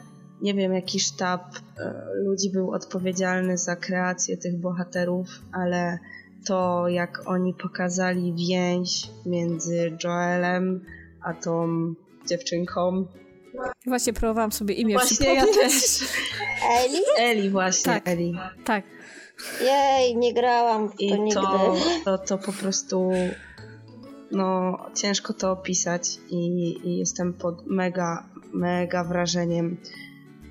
nie wiem, jaki sztab e, ludzi był odpowiedzialny za kreację tych bohaterów, ale to jak oni pokazali więź między Joelem a tą dziewczynką. Właśnie próbowałam sobie imię Właśnie ja też. Eli? Eli właśnie, Tak. Eli. Tak. Jej, nie grałam w to I nigdy. to, to, to po prostu no ciężko to opisać i, i jestem pod mega, mega wrażeniem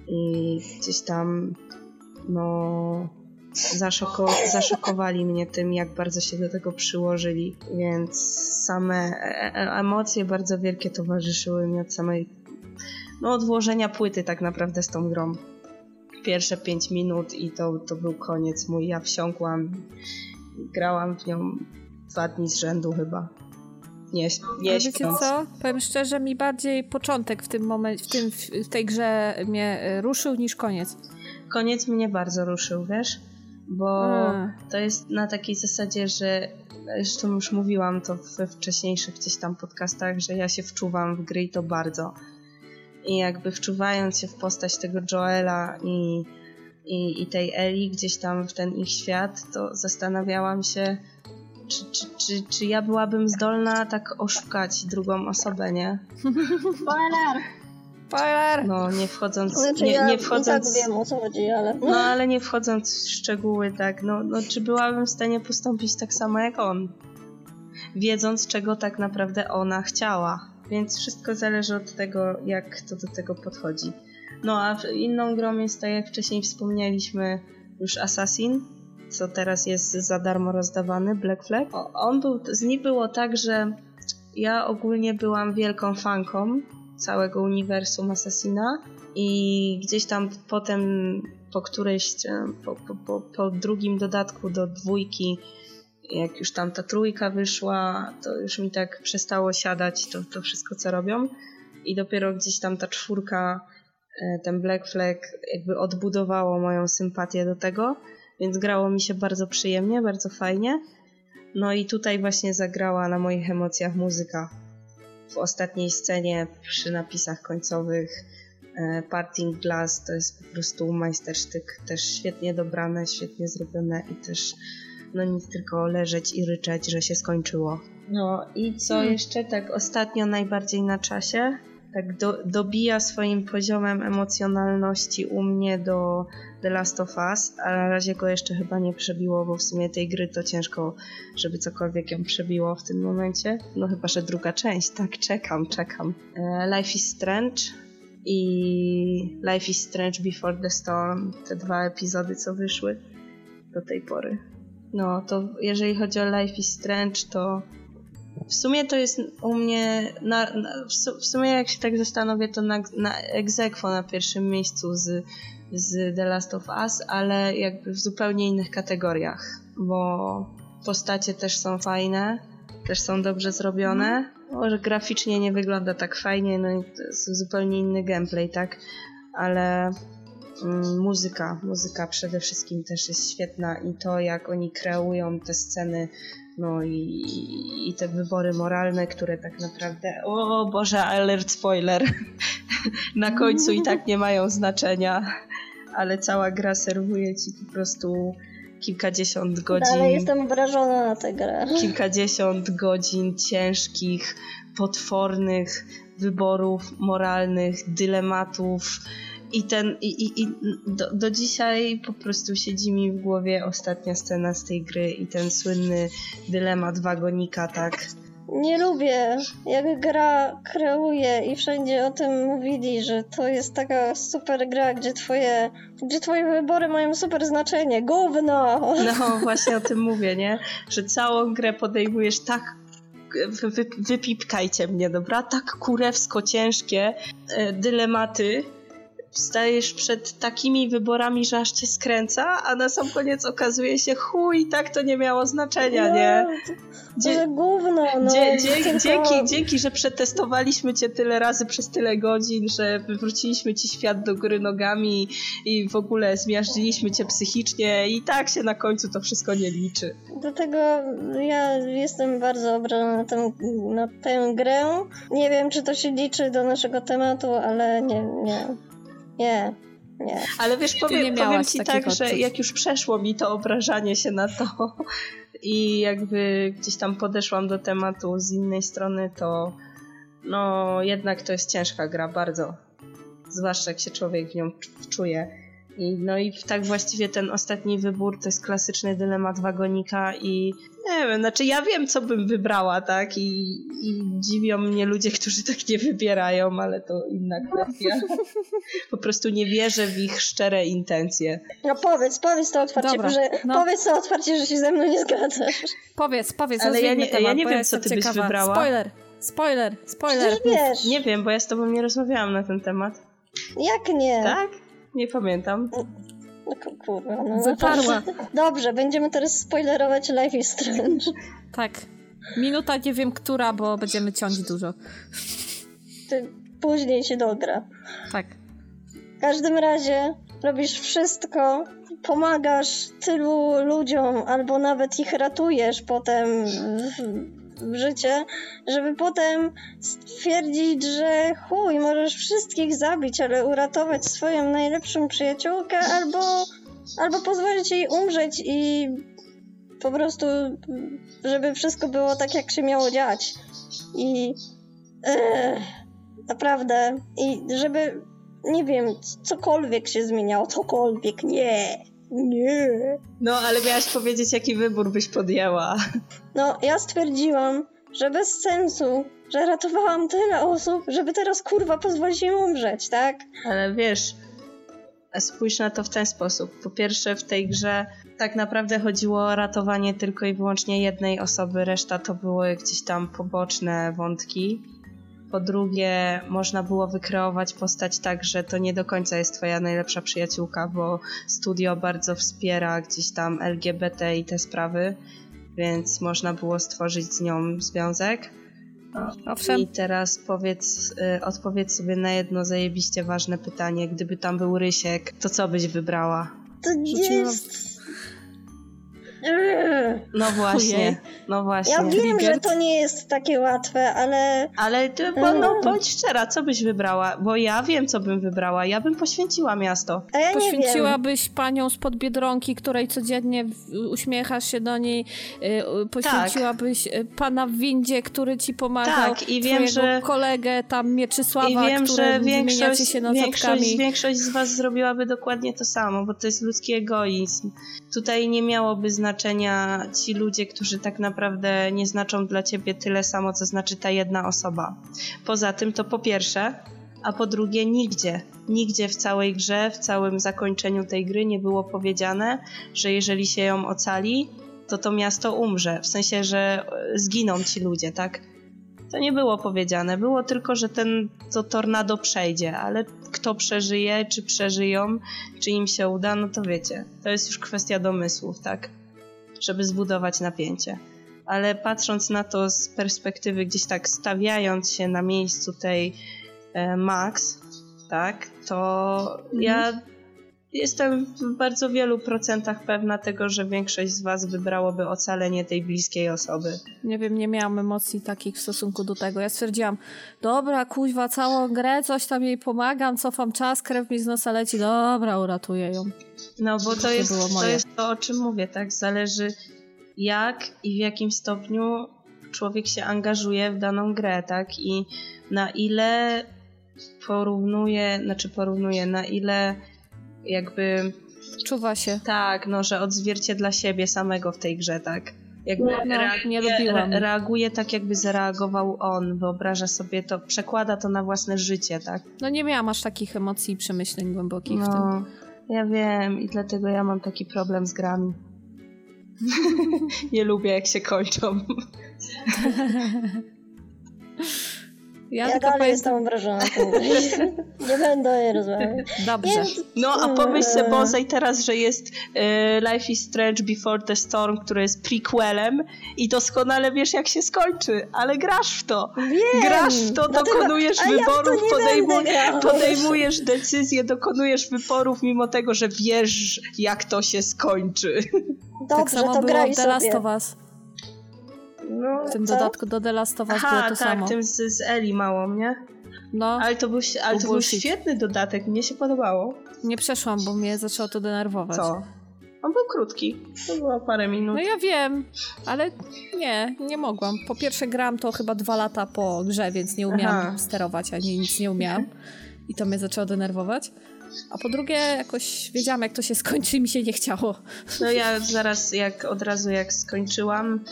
i gdzieś tam no zaszoko, zaszokowali mnie tym, jak bardzo się do tego przyłożyli, więc same e- e- emocje bardzo wielkie towarzyszyły mi od samej no odłożenia płyty tak naprawdę z tą grą. Pierwsze 5 minut i to, to był koniec mój. Ja wsiąkłam, grałam w nią dwa dni z rzędu chyba. Nie, nie Ale wiecie co? Powiem szczerze, mi bardziej początek w tym momencie, w, tym, w tej grze mnie e, ruszył niż koniec. Koniec mnie bardzo ruszył, wiesz? Bo A. to jest na takiej zasadzie, że zresztą już mówiłam to we wcześniejszych gdzieś tam podcastach, że ja się wczuwam w gry i to bardzo. I jakby wczuwając się w postać tego Joela i, i, i tej Eli gdzieś tam w ten ich świat, to zastanawiałam się, czy, czy, czy, czy ja byłabym zdolna tak oszukać drugą osobę, nie? Spoiler! Spoiler! No, nie wchodząc... Znaczy Nie, ja nie tak wchodząc wiem o co chodzi, ale... no, ale nie wchodząc w szczegóły, tak, no, no, czy byłabym w stanie postąpić tak samo jak on? Wiedząc, czego tak naprawdę ona chciała. Więc wszystko zależy od tego, jak to do tego podchodzi. No, a inną grą jest, tak jak wcześniej wspomnieliśmy, już Assassin, co teraz jest za darmo rozdawany, Black Flag. On był, z nim było tak, że ja ogólnie byłam wielką fanką całego uniwersum Assassina i gdzieś tam potem po którejś, po, po, po, po drugim dodatku do dwójki, jak już tam ta trójka wyszła, to już mi tak przestało siadać to, to wszystko, co robią. I dopiero gdzieś tam ta czwórka, e, ten Black Flag, jakby odbudowało moją sympatię do tego, więc grało mi się bardzo przyjemnie, bardzo fajnie. No i tutaj właśnie zagrała na moich emocjach muzyka. W ostatniej scenie przy napisach końcowych e, Parting Glass to jest po prostu majstersztyk, też świetnie dobrane, świetnie zrobione i też no nic tylko leżeć i ryczeć, że się skończyło. No i co Hmm. jeszcze tak ostatnio najbardziej na czasie? Tak do, dobija swoim poziomem emocjonalności u mnie do The Last of Us, a na razie go jeszcze chyba nie przebiło, bo w sumie tej gry to ciężko, żeby cokolwiek ją przebiło w tym momencie. No chyba, że druga część, tak, czekam, czekam. E, Life is Strange i Life is Strange Before the Storm, te dwa epizody, co wyszły do tej pory. No, to jeżeli chodzi o Life is Strange, to w sumie to jest u mnie, na, na, w, su, w sumie jak się tak zastanowię, to na, na egzekwo na pierwszym miejscu z, z The Last of Us, ale jakby w zupełnie innych kategoriach, bo postacie też są fajne, też są dobrze zrobione. Może graficznie nie wygląda tak fajnie, no i to jest zupełnie inny gameplay, tak? Ale muzyka, muzyka przede wszystkim też jest świetna i to jak oni kreują te sceny, no i, i te wybory moralne, które tak naprawdę, o Boże, alert spoiler, *laughs* na końcu i tak nie mają znaczenia, ale cała gra serwuje ci po prostu kilkadziesiąt godzin Dalej jestem obrażona na tę grę. kilkadziesiąt godzin ciężkich, potwornych wyborów moralnych, dylematów. I ten, i, i, i do, do dzisiaj po prostu siedzi mi w głowie ostatnia scena z tej gry i ten słynny dylemat wagonika, tak. Nie lubię, jak gra kreuje i wszędzie o tym mówili, że to jest taka super gra, gdzie twoje, gdzie twoje wybory mają super znaczenie. Gówno! No *laughs* właśnie o tym mówię, nie? Że całą grę podejmujesz tak wy, wy, wypipkajcie mnie, dobra? Tak kurewsko ciężkie e, dylematy. Stajesz przed takimi wyborami, że aż cię skręca, a na sam koniec okazuje się, chuj, tak to nie miało znaczenia, nie? No, to Dzie- że gówno, no. Dzie, dzie, dzięki, dzięki, że przetestowaliśmy cię tyle razy przez tyle godzin, że wywróciliśmy ci świat do góry nogami i w ogóle zmiażdżyliśmy cię psychicznie i tak się na końcu to wszystko nie liczy. Dlatego ja jestem bardzo obrażona na tę, na tę grę. Nie wiem, czy to się liczy do naszego tematu, ale nie, nie, nie, nie. Ale wiesz, nie powiem, powiem miałaś ci tak, że odczuć. jak już przeszło mi to obrażanie się na to *laughs* i jakby gdzieś tam podeszłam do tematu z innej strony, to no jednak to jest ciężka gra, bardzo. Zwłaszcza jak się człowiek w nią czuje. I, no i tak właściwie ten ostatni wybór to jest klasyczny dylemat wagonika i nie wiem, znaczy ja wiem, co bym wybrała, tak? I, i dziwią mnie ludzie, którzy tak nie wybierają, ale to inna kwestia. *laughs* Po prostu nie wierzę w ich szczere intencje. No powiedz, powiedz to otwarcie, Dobra, że, no. powiedz to otwarcie, że się ze mną nie zgadzasz. Powiedz, powiedz, Ale ja nie- ja temat, nie bo wiem, jestem co ty byś ciekawa. wybrała. Spoiler, spoiler, spoiler. Przecież wiesz, Nie wiem, bo ja z tobą nie rozmawiałam na ten temat. jak nie? Tak? Nie pamiętam. Ku- kurwa, no. Wyparła. *laughs* Dobrze, będziemy teraz spoilerować Life is Strange. Tak. Minuta nie wiem która, bo będziemy ciąć dużo. Ty później się dogra. Tak. W każdym razie robisz wszystko, pomagasz tylu ludziom, albo nawet ich ratujesz potem w, w życie, żeby potem stwierdzić, że chuj, możesz wszystkich zabić, ale uratować swoją najlepszą przyjaciółkę, albo, albo pozwolić jej umrzeć i po prostu, żeby wszystko było tak, jak się miało dziać. I e, naprawdę, i żeby, nie wiem, cokolwiek się zmieniało, cokolwiek, nie, nie. No, ale miałaś powiedzieć, jaki wybór byś podjęła. No, ja stwierdziłam, że bez sensu, że ratowałam tyle osób, żeby teraz kurwa pozwolić im umrzeć, tak? Ale wiesz, spójrz na to w ten sposób. Po pierwsze, w tej grze tak naprawdę chodziło o ratowanie tylko i wyłącznie jednej osoby, reszta to były gdzieś tam poboczne wątki. Po drugie, można było wykreować postać tak, że to nie do końca jest twoja najlepsza przyjaciółka, bo studio bardzo wspiera gdzieś tam LGBT i te sprawy, więc można było stworzyć z nią związek. Owszem. I teraz powiedz, y, odpowiedz sobie na jedno zajebiście ważne pytanie. Gdyby tam był Rysiek, to co byś wybrała? To Rzuciłam- jest... No właśnie, Ojej. no właśnie. Ja wiem, że to nie jest takie łatwe, ale Ale ty, bo, no, Mm. bądź szczera, co byś wybrała? Bo ja wiem, co bym wybrała. Ja bym poświęciła miasto. a ja nie wiem. Poświęciłabyś panią spod Biedronki, której codziennie uśmiechasz się do niej. y, Poświęciłabyś y, pana w windzie, który ci pomagał. Tak, i wiem, że- kolegę tam Mieczysława, I wiem, który że większość, się większość, większość z was zrobiłaby dokładnie to samo, bo to jest ludzki egoizm. Tutaj nie miałoby znaczenia ci ludzie, którzy tak naprawdę nie znaczą dla ciebie tyle samo, co znaczy ta jedna osoba. Poza tym to po pierwsze, a po drugie nigdzie, nigdzie w całej grze, w całym zakończeniu tej gry nie było powiedziane, że jeżeli się ją ocali, to to miasto umrze. W sensie, że e, zginą ci ludzie, tak? To nie było powiedziane. Było tylko, że ten, to tornado przejdzie, ale kto przeżyje, czy przeżyją, czy im się uda, no to wiecie. To jest już kwestia domysłów, tak? Żeby zbudować napięcie. Ale patrząc na to z perspektywy gdzieś tak stawiając się na miejscu tej e, Max, tak, to ja jestem w bardzo wielu procentach pewna tego, że większość z was wybrałoby ocalenie tej bliskiej osoby. Nie wiem, nie miałam emocji takich w stosunku do tego. Ja stwierdziłam, dobra, kuźwa, całą grę, coś tam jej pomagam, cofam czas, krew mi z nosa leci, dobra, uratuję ją. No bo to jest, to jest to, o czym mówię, tak? Zależy jak i w jakim stopniu człowiek się angażuje w daną grę, tak? I na ile porównuje, znaczy porównuje, na ile jakby Czuwa się. tak, no, że odzwierciedla siebie samego w tej grze, tak? Jakby No, nie lubiłam. re- reaguje tak, jakby zareagował on, wyobraża sobie to, przekłada to na własne życie, tak? No nie miałam aż takich emocji i przemyśleń głębokich w tym. No, ja wiem i dlatego ja mam taki problem z grami. *laughs* Nie lubię, jak się kończą. *laughs* Ja, Ja, tylko dalej pamiętam... jestem obrażona. *laughs* Nie będę jej rozmawiać. Dobrze. No, a pomyśl sobie. Bozej, teraz, że jest e, Life is Strange Before the Storm, który jest prequelem i doskonale wiesz, jak się skończy, ale grasz w to. Wiem, Grasz w to, dlatego- dokonujesz ja wyborów, podejmuj, grała. podejmujesz decyzje, dokonujesz wyborów, mimo tego, że wiesz, jak to się skończy. tak Dobrze, samo to było graj w The Last of Us. No, W tym Co? dodatku do The Last of Us było Aha, to tak, samo. tym z, z Eli małą, nie? No, Ale to był, ale to był świetny dodatek, mnie się podobało. nie przeszłam, bo mnie zaczęło to denerwować. Co? On był krótki. To było parę minut. No ja wiem, ale nie, nie mogłam. Po pierwsze gram to chyba dwa lata po grze, więc nie umiałam Aha. sterować, ani nic nie umiałam. I to mnie zaczęło denerwować. A po drugie, jakoś wiedziałam, jak to się skończy i mi się nie chciało. No ja zaraz, jak od razu jak skończyłam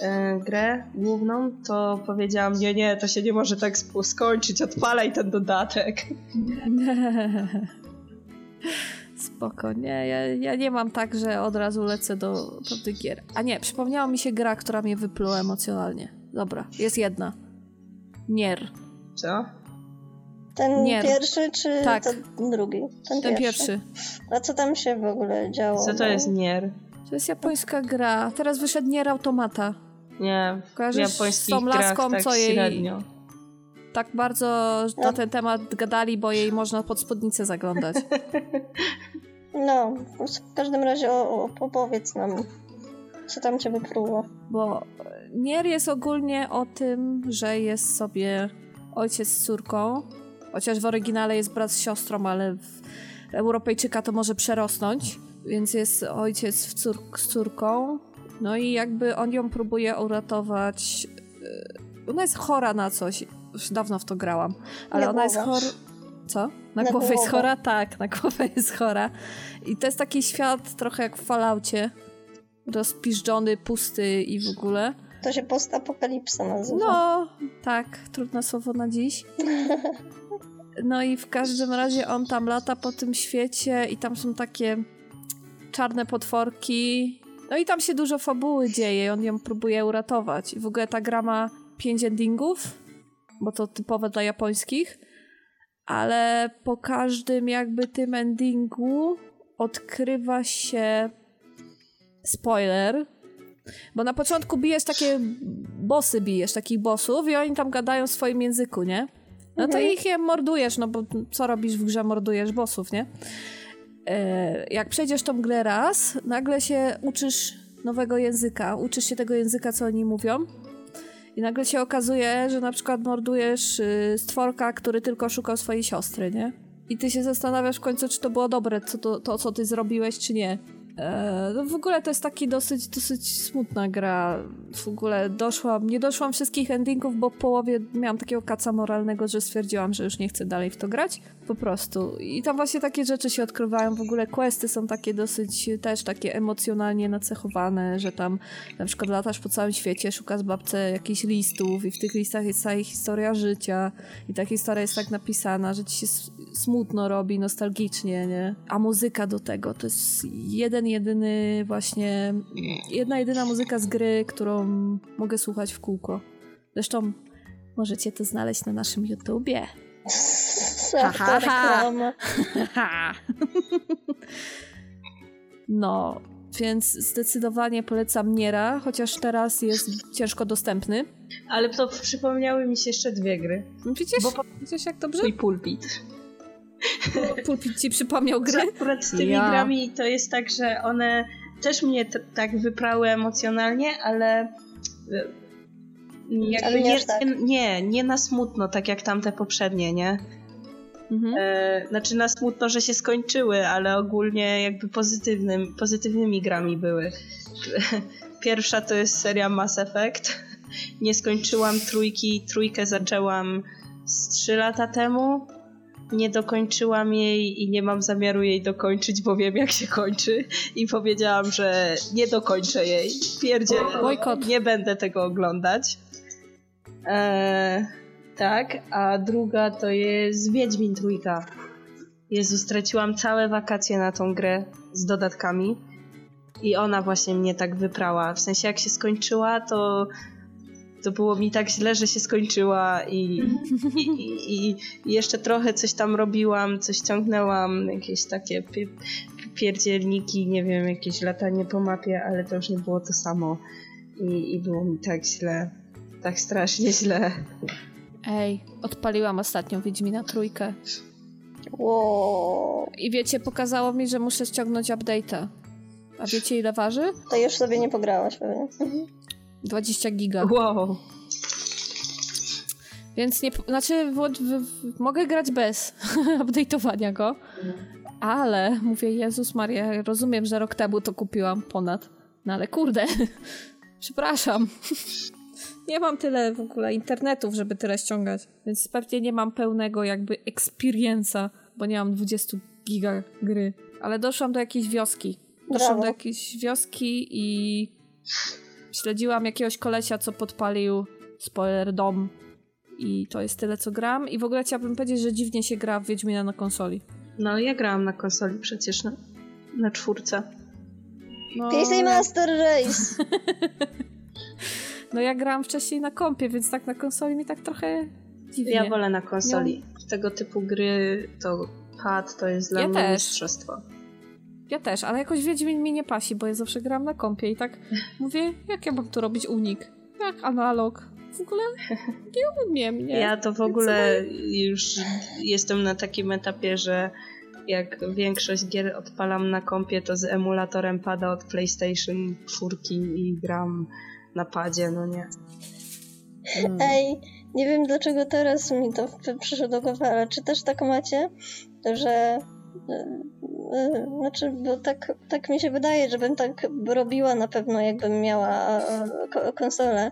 e, grę główną, to powiedziałam, nie, nie, to się nie może tak skończyć, odpalaj ten dodatek. *laughs* Spoko, nie, ja, ja nie mam tak, że od razu lecę do, do tych gier. A nie, przypomniała mi się gra, która mnie wypluła emocjonalnie. Dobra, jest jedna. Nier. Co? Ten Nie. pierwszy czy Tak. ten drugi? Ten, Ten pierwszy. A co tam się w ogóle działo? Co to Bo- jest Nier? To jest japońska gra. Teraz wyszedł Nier Automata. Nie, Kojarzysz z tą laską, tak co jej średnio. tak bardzo na No. ten temat gadali, bo jej można pod spódnicę zaglądać. *laughs* No, w każdym razie o, o, opowiedz nam. Co tam cię wypruło? Bo Nier jest ogólnie o tym, że jest sobie ojciec z córką, chociaż w oryginale jest brat z siostrą, ale w Europejczyka to może przerosnąć, więc jest ojciec w cór z córką, no i jakby on ją próbuje uratować. Yy, Ona jest chora na coś. Już dawno w to grałam, ale Na ona jest głowę. chora. Co? Na, Na głowę jest głowę. chora? Tak, na głowę jest chora. I to jest taki świat trochę jak w Falloutie. Rozpiżdżony, pusty i w ogóle. To się postapokalipsa nazywa. No, tak, trudne słowo na dziś. *laughs* No i w każdym razie on tam lata po tym świecie i tam są takie czarne potworki. No i tam się dużo fabuły dzieje i on ją próbuje uratować. I w ogóle ta gra ma pięć endingów, bo to typowe dla japońskich. Ale po każdym jakby tym endingu odkrywa się spoiler, bo na początku bijesz takie bossy, bijesz takich bossów i oni tam gadają w swoim języku, nie? No to Mhm. ich je mordujesz, no bo co robisz w grze, mordujesz bossów, nie? E, jak przejdziesz tą grę raz, nagle się uczysz nowego języka, uczysz się tego języka, co oni mówią i nagle się okazuje, że na przykład mordujesz y, stworka, który tylko szukał swojej siostry, nie? I ty się zastanawiasz w końcu, czy to było dobre, co to, to co ty zrobiłeś, czy nie. E, no w ogóle to jest taki dosyć, dosyć smutna gra. W ogóle doszłam, nie doszłam wszystkich endingów, bo w połowie miałam takiego kaca moralnego, że stwierdziłam, że już nie chcę dalej w to grać. Po prostu. I tam właśnie takie rzeczy się odkrywają. W ogóle questy są takie dosyć też takie emocjonalnie nacechowane, że tam na przykład latasz po całym świecie, szukasz babce jakichś listów i w tych listach jest cała historia życia i ta historia jest tak napisana, że ci się smutno robi, nostalgicznie, nie? A muzyka do tego to jest jeden, jedyny właśnie, jedna jedyna muzyka z gry, którą mogę słuchać w kółko. Zresztą możecie to znaleźć na naszym YouTubie. Reklama. No, więc zdecydowanie polecam Niera, chociaż teraz jest ciężko dostępny. Ale to przypomniały mi się jeszcze dwie gry. No Widzisz, Bo widzisz jak dobrze? Twój pulpit. Pulpit ci przypomniał gry? *laughs* Akurat z tymi Ja. grami to jest tak, że one też mnie tak wyprały emocjonalnie, ale Ale nie tak. nie, nie na smutno, tak jak tamte poprzednie, nie? Mhm. E, znaczy na smutno, że się skończyły, ale ogólnie jakby pozytywnym, pozytywnymi grami były. *laughs* Pierwsza to jest seria Mass Effect. *laughs* Nie skończyłam trójki, trójkę zaczęłam z 3 lata temu. Nie dokończyłam jej i nie mam zamiaru jej dokończyć, bo wiem jak się kończy. I powiedziałam, że nie dokończę jej. Pierdzie, Bojkot. nie będę tego oglądać. Eee, tak, a druga to jest Wiedźmin trójka. Jezu, straciłam całe wakacje na tą grę z dodatkami i ona właśnie mnie tak wyprała. W sensie jak się skończyła, to to było mi tak źle, że się skończyła i, i, i, i jeszcze trochę coś tam robiłam, coś ciągnęłam, jakieś takie pi- pierdzielniki, nie wiem, jakieś latanie po mapie, ale to już nie było to samo i, i było mi tak źle, tak strasznie źle. Ej, odpaliłam ostatnio Wiedźmina trójkę. Wow. I wiecie, pokazało mi, że muszę ściągnąć update'a. A wiecie ile waży? To już sobie nie pograłaś pewnie. 20 giga. Wow. Więc nie, znaczy w, w, w, mogę grać bez *laughs* update'owania go, ale mówię, Jezus Maria, rozumiem, że rok temu to kupiłam ponad, no ale kurde, *laughs* przepraszam. Nie mam tyle w ogóle internetów, żeby tyle ściągać, więc pewnie nie mam pełnego jakby experience'a, bo nie mam 20 giga gry. Ale doszłam do jakiejś wioski. Doszłam Brawo. do jakiejś wioski i śledziłam jakiegoś kolesia, co podpalił spoiler dom i to jest tyle, co gram. I w ogóle chciałabym powiedzieć, że dziwnie się gra w Wiedźmina na konsoli. No ja grałam na konsoli przecież na, na czwórce. No, PC Master Race. *laughs* no ja grałam wcześniej na kompie, więc tak na konsoli mi tak trochę dziwnie. Ja wolę na konsoli. Tego typu gry to pad to jest dla Ja mnie też. mistrzostwo. Ja też, ale jakoś Wiedźmin mi nie pasi, bo ja zawsze gram na kompie i tak *laughs* mówię, jak ja mam tu robić unik? Jak analog? W ogóle *laughs* nie umiem, nie? Ja to w ogóle już jestem na takim etapie, że jak większość gier odpalam na kompie, to z emulatorem pada od PlayStation 4 i gram na padzie, no nie. Hmm. Ej, nie wiem dlaczego teraz mi to przyszło do głowy, ale czy też tak macie, że e, e, znaczy, bo tak, tak mi się wydaje, żebym tak robiła na pewno, jakbym miała e, konsolę.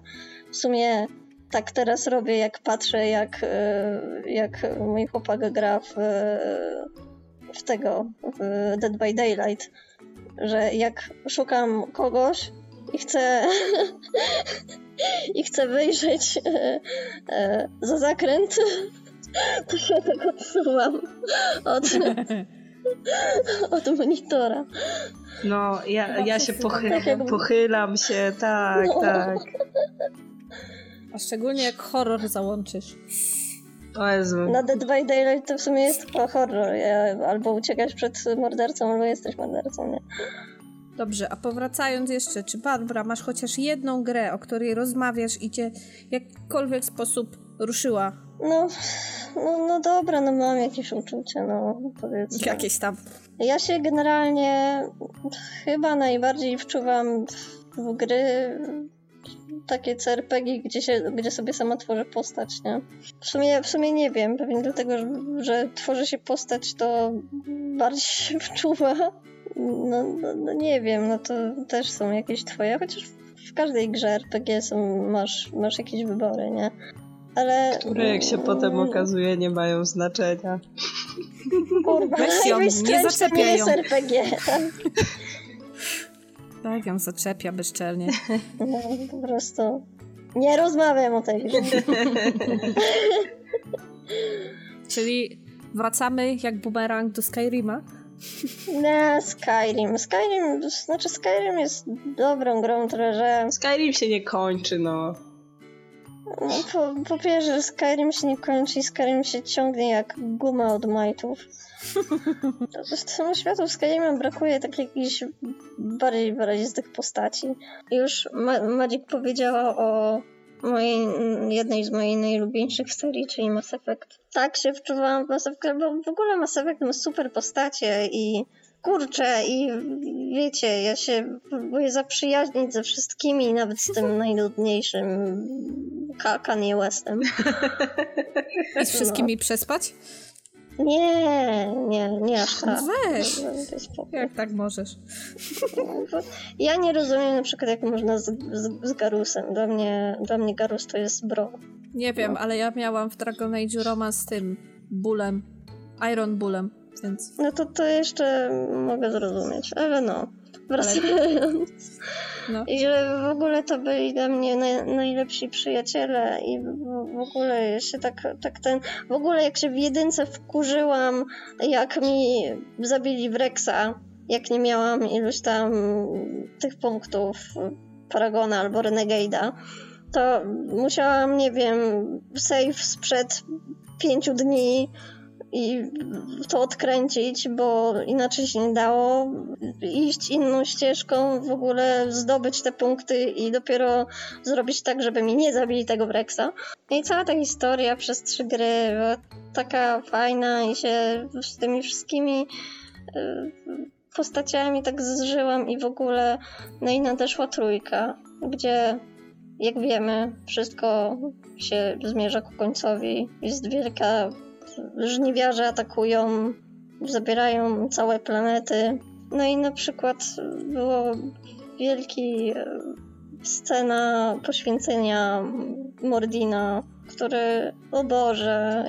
W sumie tak teraz robię, jak patrzę, jak, jak mój chłopak gra w, w tego, w Dead by Daylight, że jak szukam kogoś i chcę *laughs* i chcę wyjrzeć e, e, za zakręt, *laughs* to się tak odsuwam od, *laughs* od monitora. No, ja, ja się pochylam, tak pochylam się, tak, no. tak. A szczególnie jak horror załączysz. O Jezu. Na Dead by Daylight to w sumie jest horror. Albo uciekasz przed mordercą, albo jesteś mordercą, nie? Dobrze, a powracając jeszcze, czy Barbara masz chociaż jedną grę, o której rozmawiasz i cię w jakikolwiek sposób ruszyła? No, no, no dobra, no mam jakieś uczucie, no powiedzmy. Jakieś tam. Ja się generalnie chyba najbardziej wczuwam w gry takie CRPG, gdzie, się, gdzie sobie sama tworzę postać, nie? W sumie, w sumie nie wiem, pewnie dlatego, że, że tworzy się postać, to bardziej *laughs* się wczuwa no, no, no, nie wiem, no to też są jakieś twoje, chociaż w każdej grze RPG są, masz, masz jakieś wybory, nie? Ale... Które jak się potem mm. okazuje nie mają znaczenia. Kurwa, Weź ją, nie zaczepiaj ją. RPG, tak? Tak, ją zaczepia bezczelnie. No, *laughs* po prostu nie rozmawiam o tej grze. *laughs* Czyli wracamy jak bumerang do Skyrima? *laughs* Nie, Skyrim. Skyrim, znaczy Skyrim jest dobrą grą, tyle że... Skyrim się nie kończy, no. no po, po pierwsze, Skyrim się nie kończy i Skyrim się ciągnie jak guma od majtów. Z tego światu Skyrima brakuje takich jakichś bardziej wyrazistych postaci. Już Ma Magic powiedziała o mojej, jednej z moich najlubieńszych serii, czyli Mass Effect. Tak się wczuwałam w Mass Effect, bo w ogóle Mass Effect ma super postacie i kurczę i wiecie, ja się próbuję zaprzyjaźnić ze wszystkimi, nawet z tym *laughs* najnudniejszym Kanye Westem. I z wszystkimi no. przespać? Nie, nie, nie aż tak. Weź. Jak tak możesz? Ja nie rozumiem na przykład, jak można z, z, z Garusem. Dla mnie, dla mnie Garus to jest bro. Nie wiem, no. ale ja miałam w Dragon Age romans z tym Bullem. Iron Bullem, więc... No to to jeszcze mogę zrozumieć, ale no. Wracając. No. I że w ogóle to byli dla mnie naj, najlepsi przyjaciele i w, w ogóle się tak, tak ten... W ogóle jak się w jedynce wkurzyłam, jak mi zabili Wrexa, jak nie miałam iluś tam tych punktów Paragona albo Renegade'a, to musiałam, nie wiem, save sprzed pięciu dni i to odkręcić, bo inaczej się nie dało iść inną ścieżką, w ogóle zdobyć te punkty i dopiero zrobić tak, żeby mi nie zabili tego Brexa. I cała ta historia przez trzy gry była taka fajna i się z tymi wszystkimi y, postaciami tak zżyłam i w ogóle no i nadeszła trójka, gdzie jak wiemy, wszystko się zmierza ku końcowi. Jest wielka żniwiarze atakują, zabierają całe planety. No i na przykład było wielki e, scena poświęcenia Mordina, który, o Boże,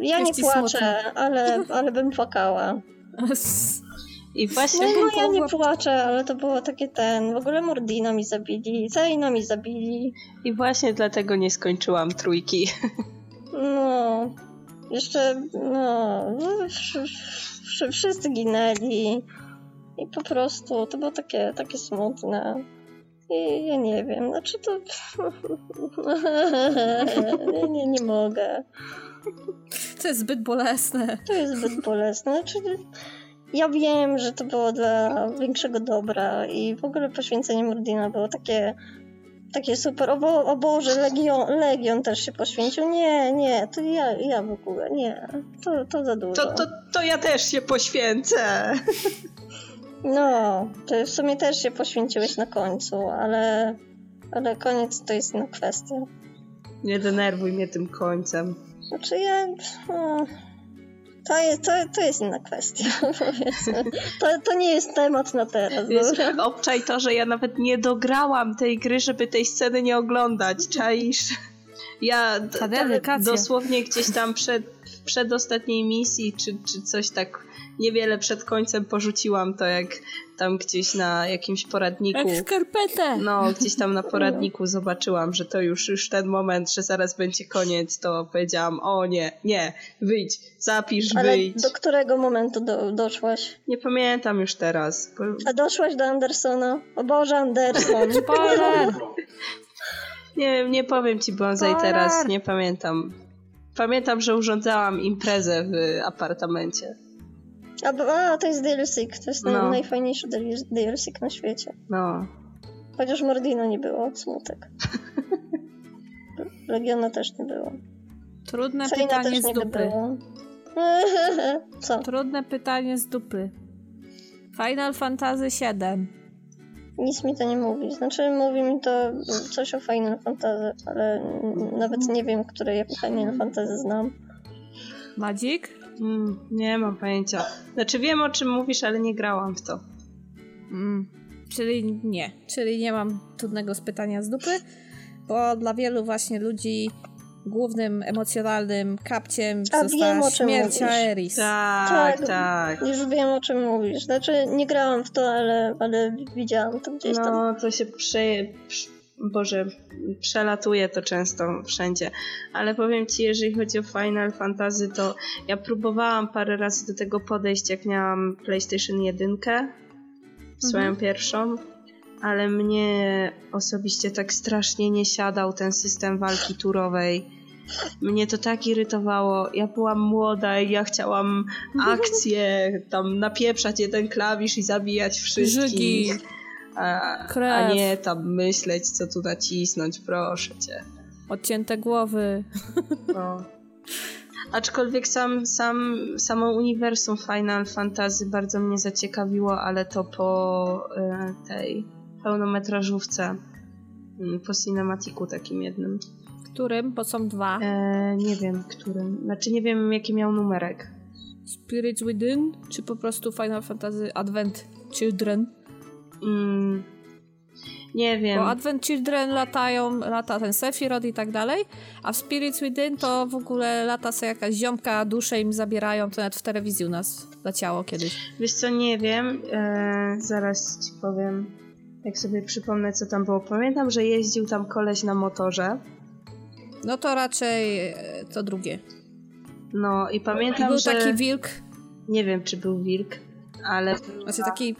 ja nie płaczę, ale, ale bym płakała. I właśnie... No, no ja nie płaczę, ale to było takie ten... W ogóle Mordina mi zabili, Zaina mi zabili. I właśnie dlatego nie skończyłam trójki. No, jeszcze, no, wszyscy ginęli i po prostu to było takie, takie smutne. I ja nie wiem, znaczy to... *laughs* nie, nie, nie mogę. To jest zbyt bolesne. To jest zbyt bolesne. Znaczy, ja wiem, że to było dla większego dobra i w ogóle poświęcenie Murdina było takie takie super, o, Bo, o Boże, Legion, Legion też się poświęcił. Nie, nie, to ja, ja w ogóle, nie, to, to za dużo. To, to, to ja też się poświęcę. *laughs* No, ty w sumie też się poświęciłeś na końcu, ale, ale koniec to jest inna kwestia. Nie denerwuj mnie tym końcem. Znaczy ja... No, to jest, to, to jest inna kwestia. *laughs* To, to nie jest temat na teraz. Wiesz, dobra? obczaj to, że ja nawet nie dograłam tej gry, żeby tej sceny nie oglądać, czaisz? Ja d- dosłownie gdzieś tam przed, przed ostatniej misji, czy, czy coś tak niewiele przed końcem porzuciłam to, jak tam gdzieś na jakimś poradniku... Jak skarpetę! No, gdzieś tam na poradniku zobaczyłam, że to już, już ten moment, że zaraz będzie koniec, to powiedziałam, o nie, nie, wyjdź, zapisz, Ale wyjdź. do którego momentu do, doszłaś? Nie pamiętam już teraz. Bo... A doszłaś do Andersona? O Boże, Anderson. Nie, nie powiem ci Bonsai Spoiler! teraz, nie pamiętam. Pamiętam, że urządzałam imprezę w apartamencie. A, bo- a to jest DLC, to jest No. najfajniejszy DLC na świecie. No. Chociaż Mordino nie było, smutek. *laughs* Legiona też nie było. Trudne pytanie z dupy. *laughs* Co? Trudne pytanie z dupy. Final Fantasy VII. Nic mi to nie mówi. Znaczy mówi mi to coś o Final Fantasy, ale nawet nie wiem, które ja Final Fantasy znam. Magic? Mm, nie mam pojęcia. Znaczy wiem o czym mówisz, ale nie grałam w to. Mm. Czyli nie. Czyli nie mam trudnego z pytania z dupy, bo dla wielu właśnie ludzi głównym emocjonalnym kapciem A została wiem, śmierć. Aeris. Tak, Tak. tak. Już wiem o czym mówisz. Znaczy nie grałam w to, ale, ale widziałam to gdzieś tam. No, to się prze... prze- Boże, przelatuje to często wszędzie. Ale powiem ci, jeżeli chodzi o Final Fantasy, to ja próbowałam parę razy do tego podejść, jak miałam PlayStation 1, swoją Mhm. pierwszą, ale mnie osobiście tak strasznie nie siadał ten system walki turowej. Mnie to tak irytowało. Ja byłam młoda i ja chciałam akcję, tam napieprzać jeden klawisz i zabijać wszystkich. A, a nie tam myśleć, co tu nacisnąć, proszę cię. Odcięte głowy. No. Aczkolwiek sam, sam, samo uniwersum Final Fantasy bardzo mnie zaciekawiło, ale to po e, tej pełnometrażówce, mm, po cinematiku takim jednym. Którym? Bo są dwa. E, nie wiem, którym. Znaczy nie wiem, jaki miał numerek. Spirits Within, czy po prostu Final Fantasy Advent Children? Mm, nie wiem. Bo Advent Children latają, lata ten Sephiroth i tak dalej, a w Spirits Within to w ogóle lata sobie jakaś ziomka, dusze im zabierają, to nawet w telewizji u nas leciało kiedyś. Wiesz co, nie wiem. E, zaraz ci powiem, jak sobie przypomnę, co tam było. Pamiętam, że jeździł tam koleś na motorze. No to raczej e, to drugie. No i I pamiętam, był że... taki wilk, Nie wiem, czy był wilk, ale znaczy taki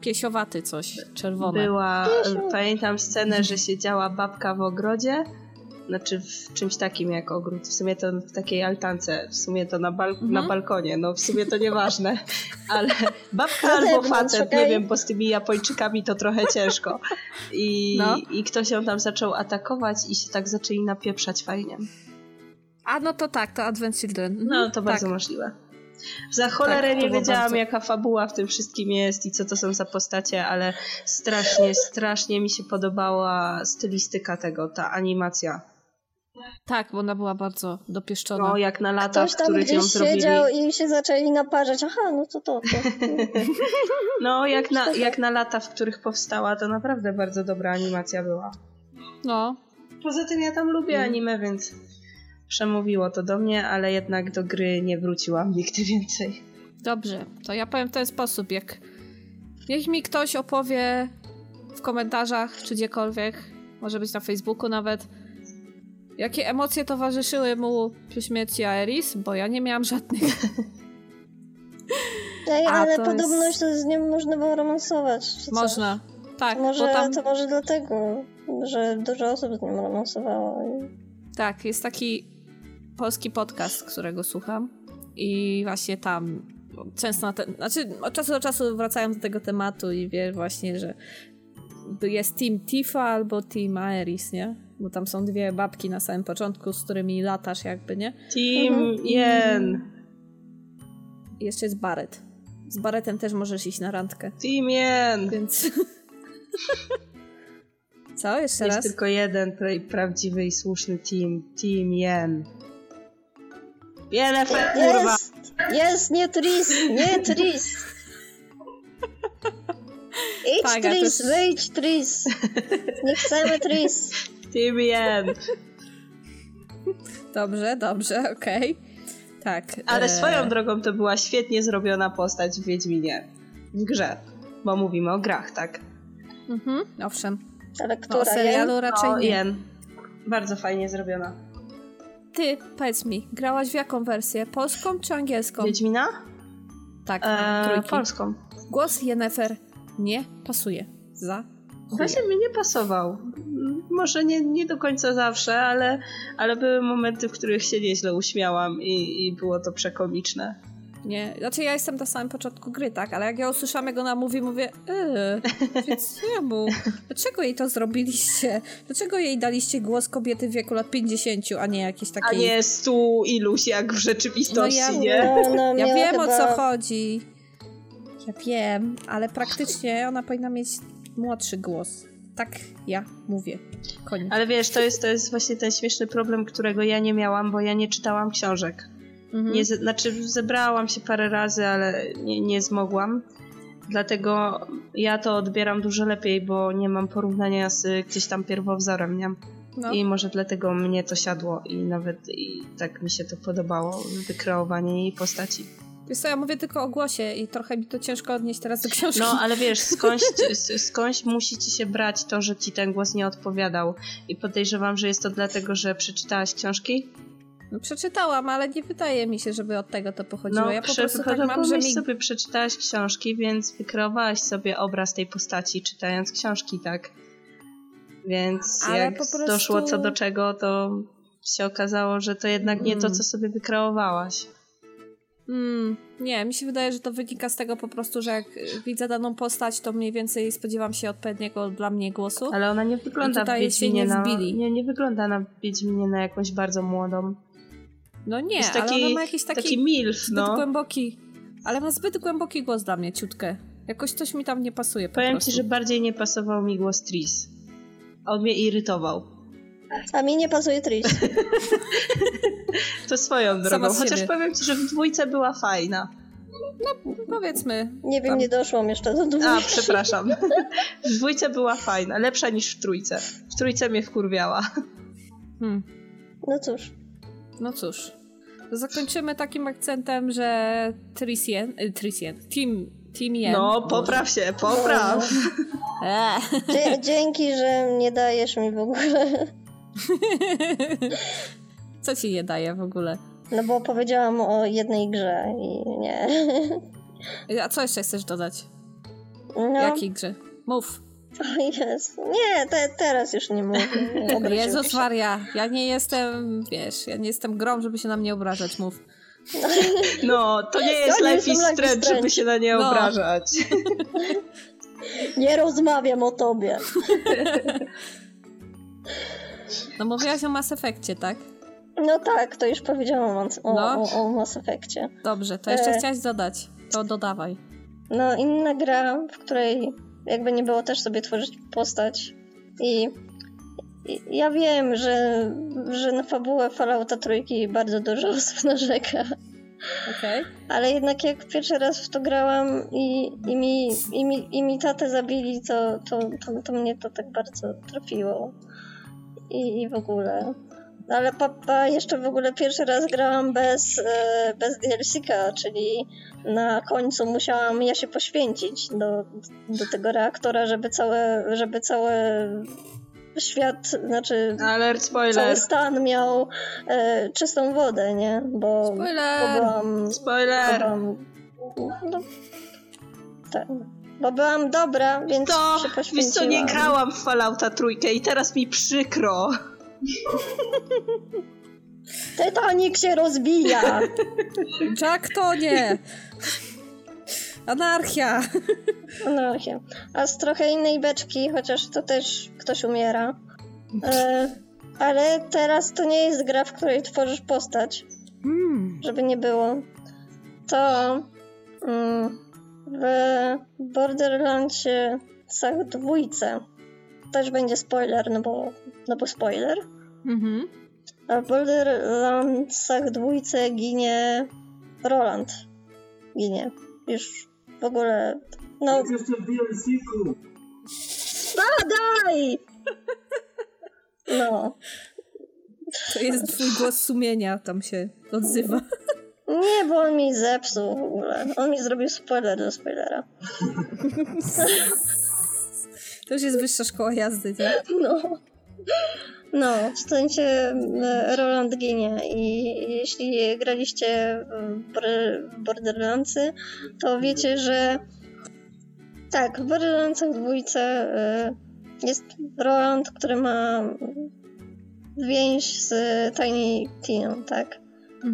piesiowaty coś, czerwone. była... Pamiętam scenę, że siedziała babka w ogrodzie. Znaczy w czymś takim jak ogród. W sumie to w takiej altance. W sumie to na, bal- Mhm. na balkonie. No w sumie to nieważne. *laughs* Ale babka Na albo facet, nie wiem, bo z tymi Japończykami to trochę *laughs* ciężko. I, No. I ktoś ją tam zaczął atakować i się tak zaczęli napieprzać fajnie. A no to tak, to Advent Children. No Mhm, to tak. bardzo możliwe. Za cholerę Tak, nie wiedziałam, bardzo- jaka fabuła w tym wszystkim jest i co to są za postacie, ale strasznie, strasznie mi się podobała stylistyka tego, ta animacja. Tak, bo ona była bardzo dopieszczona. No, jak na lata, Ktoś w tam których ją zrobili. siedział i się zaczęli naparzać. Aha, no to to. to. *laughs* No, jak na, jak na lata, w których powstała, to naprawdę bardzo dobra animacja była. no. Poza tym ja tam lubię Mm. anime, więc przemówiło to do mnie, ale jednak do gry nie wróciłam nigdy więcej. Dobrze, to ja powiem w ten sposób, jak niech mi ktoś opowie w komentarzach, czy gdziekolwiek, może być na Facebooku nawet, jakie emocje towarzyszyły mu przy śmierci Aeris, bo ja nie miałam żadnych. *laughs* Ej, ale to podobno jest- z nim można było romansować. Można. Tak, To może, tam, to może dlatego, że dużo osób z nim romansowało. tak, jest taki polski podcast, którego słucham i właśnie tam często na ten, znaczy od czasu do czasu wracają do tego tematu i wie właśnie, że jest Team Tifa albo Team Aeris, nie? Bo tam są dwie babki na samym początku, z którymi latasz jakby, nie? Team Mhm. Yen. I jeszcze jest Barret. Z Barretem też możesz iść na randkę, Team Yen. więc... *laughs* Co? Jeszcze Jest raz? tylko jeden pra- prawdziwy i słuszny team. Team Yen. Yennefer, kurwa! Jest! Jest, nie Tris! Nie Tris! Idź *laughs* Tak, a to Tris, jest- wyjdź Tris! Nie chcemy Tris! Yen. Dobrze, dobrze, okej. Tak. Ale e, swoją drogą to była świetnie zrobiona postać w Wiedźminie. W grze. Bo mówimy o grach, tak? Mhm, owszem. Ale No, o która serialu Jen? raczej o, nie. Yen. Bardzo fajnie zrobiona. Ty, powiedz mi, grałaś w jaką wersję? Polską czy angielską? Wiedźmina? Tak, Eee, trójki. polską. Głos Yennefer nie pasuje. Za. Właśnie mi nie pasował. Może nie, nie do końca zawsze, ale, ale były momenty, w których się nieźle uśmiałam i, i było to przekomiczne. Nie, znaczy ja jestem na samym początku gry, tak, ale jak ja usłyszałam, jak ona mówi, mówię, yy, więc *laughs* czemu? Dlaczego jej to zrobiliście? Dlaczego jej daliście głos kobiety w wieku lat 50, a nie jakiejś A takiej... nie stu iluś jak w rzeczywistości, No ja- nie? No, no, Ja miała wiem o chyba... co chodzi. Ja wiem, ale praktycznie ona powinna mieć młodszy głos. Tak ja mówię. Koniec. Ale wiesz, to jest, to jest właśnie ten śmieszny problem, którego ja nie miałam, bo ja nie czytałam książek. Mhm. Nie, znaczy zebrałam się parę razy, ale nie, nie zmogłam. Dlatego ja to odbieram dużo lepiej, bo nie mam porównania z gdzieś tam pierwowzorem, nie? No. I może dlatego mnie to siadło i nawet i tak mi się to podobało, wykreowanie jej postaci. Wiesz co, ja mówię tylko o głosie i trochę mi to ciężko odnieść teraz do książki. No, ale wiesz, *laughs* skądś, skądś musi ci się brać to, że ci ten głos nie odpowiadał. I podejrzewam, że jest to dlatego, że przeczytałaś książki? No, przeczytałam, ale nie wydaje mi się, żeby od tego to pochodziło. No, ja po prostu tak mam, że mi... sobie, przeczytałaś książki, więc wykreowałaś sobie obraz tej postaci, czytając książki, tak? Więc Ale jak prostu- doszło co do czego, to się okazało, że to jednak nie to, Mm. co sobie wykreowałaś. Mm, nie, mi się wydaje, że to wynika z tego po prostu, że jak widzę daną postać, to mniej więcej spodziewam się odpowiedniego dla mnie głosu. Ale ona nie wygląda I w tutaj się Wiedźminie nie na... wbili. Nie, nie wygląda na Wiedźminie na jakąś bardzo młodą. No nie, jest ale taki, ona ma jakiś taki, taki milf, zbyt no. głęboki... Ale ma zbyt głęboki głos dla mnie, ciutkę. Jakoś coś mi tam nie pasuje po Powiem prostu. ci, że bardziej nie pasował mi głos Tris. On mnie irytował. A mi nie pasuje Tris. *laughs* To swoją drogą. Chociaż siebie. powiem ci, że w dwójce była fajna. Powiedzmy. Nie wiem, Tam. nie doszłam jeszcze do A, dwójki. przepraszam. W dwójce była fajna. Lepsza niż w trójce. W trójce mnie wkurwiała. Hmm. No cóż. No cóż. Zakończymy takim akcentem, że Trisien, y, Trisien, Team, team Yen. No, popraw się, popraw. Eee. *laughs* Dzie- dzięki, że nie dajesz mi w ogóle. *laughs* Co ci nie daje w ogóle? No bo powiedziałam o jednej grze i nie. *laughs* A co jeszcze chcesz dodać? No, Jakiej grze? Mów. o Jezu. Nie, te, teraz już nie mówię. Nie *laughs* Jezus się. Maria, ja nie jestem, wiesz, ja nie jestem grom, żeby się na mnie obrażać, mów. No, to nie jest Ja Life is Strange, żeby się na nie No. obrażać. Nie rozmawiam o tobie. No mówiłaś o Mass Effectie, tak? No tak, to już powiedziałam o, No. o, o Mass Effectie. Dobrze, to jeszcze E. chciałaś dodać. To dodawaj. No, inna gra, w której jakby nie było też sobie tworzyć postać. I, ja wiem, że, że na fabułę Fallouta trójki bardzo dużo osób *laughs* narzeka. Okej. Ale jednak jak pierwszy raz w to grałam i, i, mi, i, mi, i mi tatę zabili, to, to, to, to mnie to tak bardzo trafiło. I, i w ogóle. Ale papa jeszcze w ogóle pierwszy raz grałam bez, e, bez DLC-ka, czyli na końcu musiałam ja się poświęcić do, do tego reaktora, żeby całe, żeby cały świat, znaczy Alert, cały spoiler. stan miał e, czystą wodę, nie? Bo, bo Spoiler! byłam bo Spoiler! byłam, no, tak. Bo byłam dobra, więc To, się wiesz poświęciłam. co, nie grałam w Fallouta trójkę i teraz mi przykro. *laughs* Titanic się rozbija! *laughs* Jack to nie! Anarchia! Anarchia. A z trochę innej beczki, chociaż to też ktoś umiera. E, ale teraz to nie jest gra, w której tworzysz postać, Mm. żeby nie było. To mm, w Borderlandsie dwójce też będzie spoiler, no bo, no bo spoiler. Mhm. A w Borderlandsach dwójce ginie Roland. Ginie. Już w ogóle. No. Jest jeszcze w DLC-ku. No. To jest twój głos sumienia, tam się odzywa. Nie, bo on mi zepsuł w ogóle. On mi zrobił spoiler do spoilera. To już jest wyższa szkoła jazdy, tak? No. No, w sensie e, Roland ginie i jeśli graliście w Bor- Borderlandsy, to wiecie, że tak, w Borderlandsach dwójce e, jest Roland, który ma więź z Tiny Tiną, tak?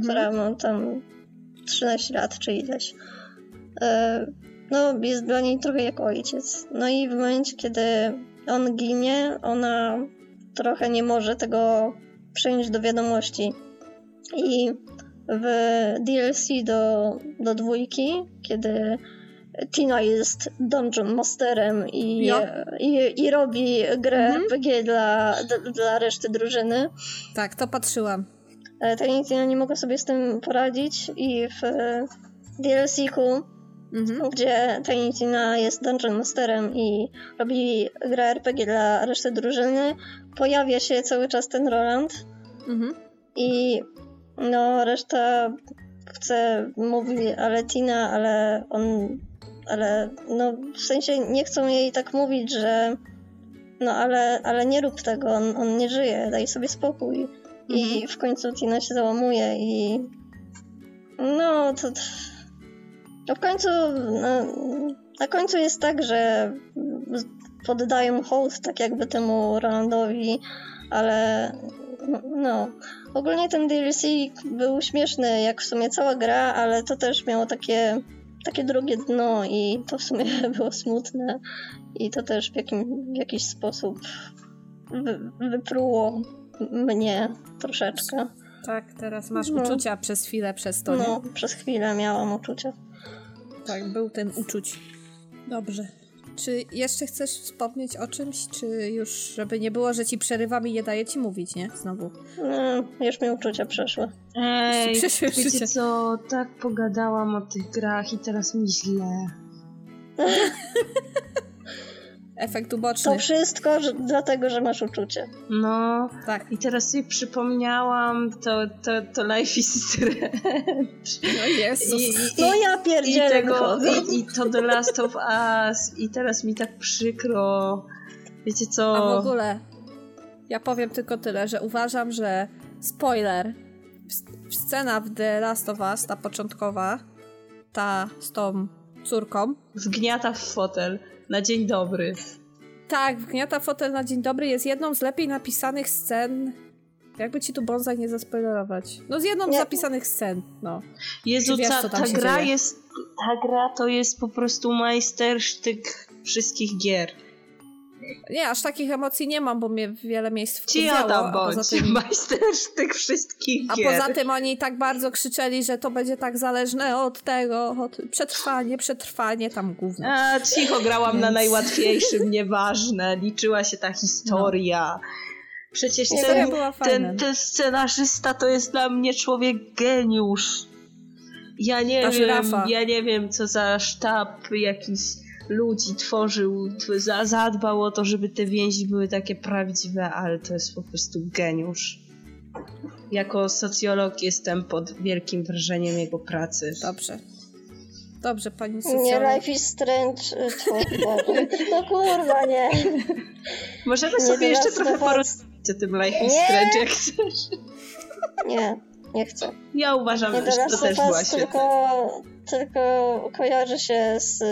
Która ma tam 13 lat czy ileś. E, No, jest dla niej trochę jak ojciec. No i w momencie, kiedy on ginie, ona trochę nie może tego przyjąć do wiadomości. I w DLC do, do dwójki, kiedy Tina jest Dungeon Masterem i, i, i robi grę Mhm. RPG dla, dla, dla reszty drużyny, Tak, to patrzyłam. E, Tiny nie mogła sobie z tym poradzić i w e, DLC-ku, Mhm. gdzie Tiny Tina jest Dungeon Masterem i robi grę RPG dla reszty drużyny, pojawia się cały czas ten Roland Mhm. i no reszta chce, mówi, ale Tina, ale on, ale no w sensie nie chcą jej tak mówić, że no ale, ale nie rób tego, on, on nie żyje, daj sobie spokój. I w końcu Tina się załamuje i no to no w końcu no, na końcu jest tak, że poddają hołd tak jakby temu Rolandowi, ale no ogólnie ten DLC był śmieszny jak w sumie cała gra, ale to też miało takie takie drugie dno i to w sumie *laughs* było smutne i to też w, jakim, w jakiś sposób wy, wypruło mnie troszeczkę. Tak, teraz masz No. uczucia przez chwilę przez to, No, nie? przez chwilę miałam uczucia. Tak, był ten uczuć. Dobrze. Czy jeszcze chcesz wspomnieć o czymś, czy już, żeby nie było, że ci przerywam i nie daję ci mówić, nie? Znowu. No, już mi uczucia przeszły. Ej, Przyszłe wiecie życie. co, tak pogadałam o tych grach i teraz mi źle. *laughs* Efekt uboczny. To wszystko że, dlatego, że masz uczucie. No, Tak. i teraz sobie przypomniałam to, to, to Life is Strange. No Jezus. I, i, No ja i, pierdzielę tego, wychodzę. i, I to The Last of Us. I teraz mi tak przykro. Wiecie co? A w ogóle ja powiem tylko tyle, że uważam, że spoiler, scena w The Last of Us, ta początkowa, ta z tą córką, Wgniata w fotel. Na dzień dobry. tak, wgniata fotel na dzień dobry jest jedną z lepiej napisanych scen. Jakby ci tu bonsai nie zaspoilerować. No z jedną z zapisanych scen, no. Jezu, wiesz, ta, co tam ta gra dzieje? jest. Ta gra to jest po prostu majstersztyk wszystkich gier. Nie, aż takich emocji nie mam, bo mnie wiele miejsc Ci ja wkurwiało, tam poza tym Majstersztyk wszystkich A gier. poza tym oni tak bardzo krzyczeli, że to będzie tak zależne od tego, od przetrwanie, przetrwanie, tam gówno. A, cicho grałam na Więc- najłatwiejszym, *laughs* nieważne. Liczyła się ta historia. Przecież Historia ten, ten, ten scenarzysta to jest dla mnie człowiek geniusz. Ja nie Ta wiem, żyrafa. ja nie wiem, co za sztab jakiś ludzi tworzył, tw- za- zadbał o to, żeby te więzi były takie prawdziwe, ale to jest po prostu geniusz. Jako socjolog jestem pod wielkim wrażeniem jego pracy. Dobrze. Dobrze, pani Nie, socjolog. Life is Strange. y. No kurwa, nie. Możemy Nie, sobie jeszcze trochę porozmawiać o tym Life is Nie. Strange, jak chcesz. Nie, nie chcę. Ja uważam, Nie, że to też była tylko, tylko kojarzy się z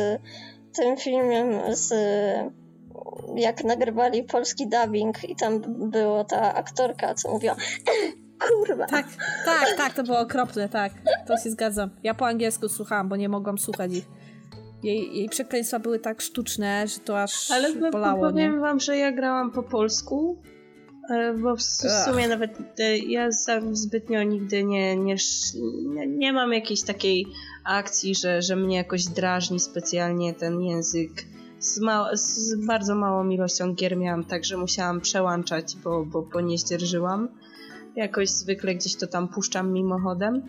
tym filmem, z jak nagrywali polski dubbing i tam było ta aktorka, co mówiła *clears throat* kurwa. Tak, tak, tak, to było okropne, tak. To się zgadzam. Ja po angielsku słuchałam, bo nie mogłam słuchać ich. Jej, jej przekleństwa były tak sztuczne, że to aż Ale bolało, powiem nie? wam, że ja grałam po polsku, e, bo w, s- w Ach. sumie nawet e, ja za- zbytnio nigdy nie, nie, nie mam jakiejś takiej akcji, że, że mnie jakoś drażni specjalnie ten język. Z, ma- z bardzo małą ilością gier miałam tak, że musiałam przełączać, bo, bo, bo nie zdzierżyłam. Jakoś zwykle gdzieś to tam puszczam mimochodem.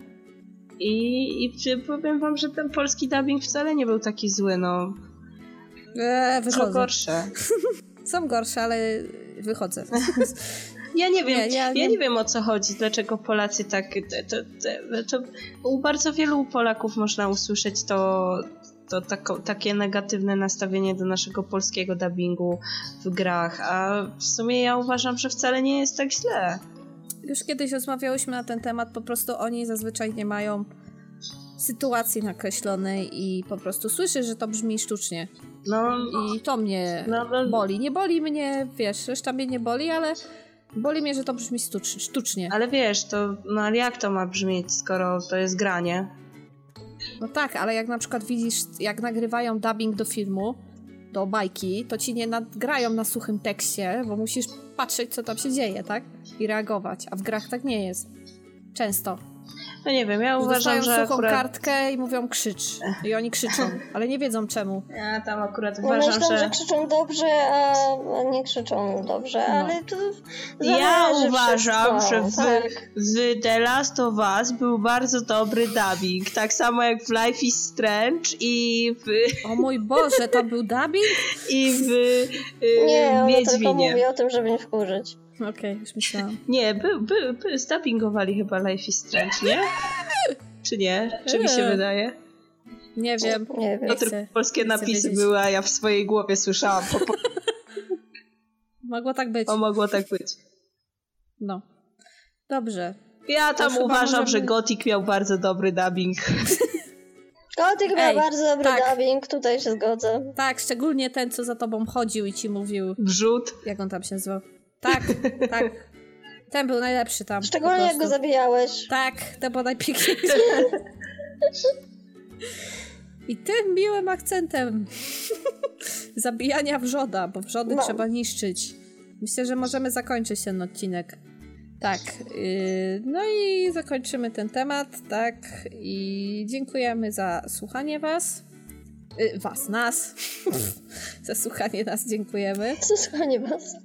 I, I powiem wam, że ten polski dubbing wcale nie był taki zły, no. Eee, wychodzę. gorsze. *laughs* Są gorsze, ale wychodzę. *laughs* Ja nie wiem, Nie, ja ja, nie- wiem o co chodzi, dlaczego Polacy tak. To, to, to, u bardzo wielu Polaków można usłyszeć to, to tako, takie negatywne nastawienie do naszego polskiego dubbingu w grach, a w sumie ja uważam, że wcale nie jest tak źle. Już kiedyś rozmawiałyśmy na ten temat, po prostu oni zazwyczaj nie mają sytuacji nakreślonej i po prostu słyszę, że to brzmi sztucznie. No, I to mnie no, no boli. Nie boli mnie, wiesz, reszta mnie nie boli, ale boli mnie, że to brzmi sztucznie. ale wiesz, to no ale jak to ma brzmieć, skoro to jest granie? No tak, ale jak na przykład widzisz, jak nagrywają dubbing do filmu, do bajki, to ci nie nagrają na suchym tekście, bo musisz patrzeć, co tam się dzieje, tak? I reagować. A w grach tak nie jest. Często. No nie wiem, ja uważam, Dostają że suchą akurat. kartkę i mówią krzycz. I oni krzyczą, *laughs* ale nie wiedzą czemu. Ja tam akurat uważam, myślą, że... że. krzyczą dobrze, a nie krzyczą dobrze, No. ale to Ja uważam, wszystko, że w, tak. w The Last of Us był bardzo dobry dubbing. Tak samo jak w Life is Strange i w, O mój Boże, to był dubbing? *laughs* i w y, Nie, ona tylko Wiedźminie. mówi o tym, żeby nie wkurzyć. Okej, już myślałam. *laughs* Nie, by, by, by, zdubbingowali chyba Life is Strange, nie? Czy nie? Czy mi się wydaje? Nie wiem. Nie wiem. To chcę- polskie chcę napisy wiedzieć. były, a ja w swojej głowie słyszałam. Po, po, *laughs* Mogło tak być. o, mogło tak być. No. Dobrze. Ja tam chyba uważam, możemy- że Gothic miał bardzo dobry dubbing. *laughs* Kotyk miał bardzo dobry tak. dubbing, tutaj się zgodzę. Tak, szczególnie ten, co za tobą chodził i ci mówił, Wrzut. jak on tam się nazywał. Tak, *laughs* tak. Ten był najlepszy tam. Szczególnie jak go zabijałeś. Tak, to było najpiękniejsze. I tym miłym akcentem *laughs* zabijania wrzoda, bo wrzody No. trzeba niszczyć. Myślę, że możemy zakończyć ten odcinek. Tak. Yy, no i zakończymy ten temat, tak. I dziękujemy za słuchanie was. Yy, was, nas. *laughs* za słuchanie nas dziękujemy. Słuchanie was.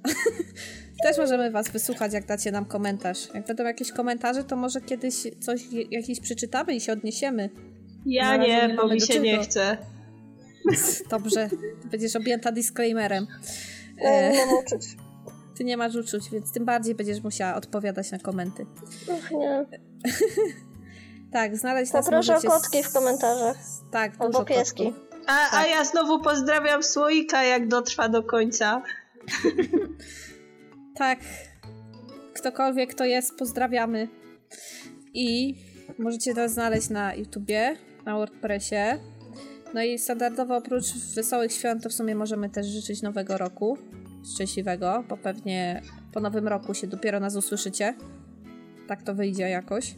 Też możemy was wysłuchać, jak dacie nam komentarz. Jak będą jakieś komentarze, to może kiedyś coś jakiś przeczytamy i się odniesiemy. Ja Na razie nie, nie bo mi się nie chce. *laughs* Dobrze, ty będziesz objęta disclaimerem. Ja E, nie mam uczuć. *laughs* ty nie masz uczuć, więc tym bardziej będziesz musiała odpowiadać na komenty. Ach, nie. *laughs* Tak, znaleźć nas Poproszę możecie... o kotki w komentarzach. Tak, Albo dużo pieski. kotków. A, a Tak. ja znowu pozdrawiam Słoika, jak dotrwa do końca. Tak, ktokolwiek kto jest, pozdrawiamy. I możecie nas znaleźć na YouTubie, na WordPressie. No i standardowo oprócz wesołych świąt to w sumie możemy też życzyć nowego roku szczęśliwego, bo pewnie po nowym roku się dopiero nas usłyszycie. Tak to wyjdzie jakoś.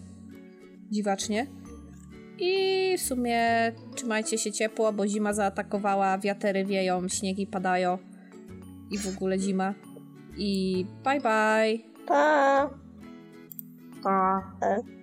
Dziwacznie. I w sumie trzymajcie się ciepło, bo zima zaatakowała, wiatery wieją, śniegi padają i w ogóle zima. bye. Bye. Bye. bye.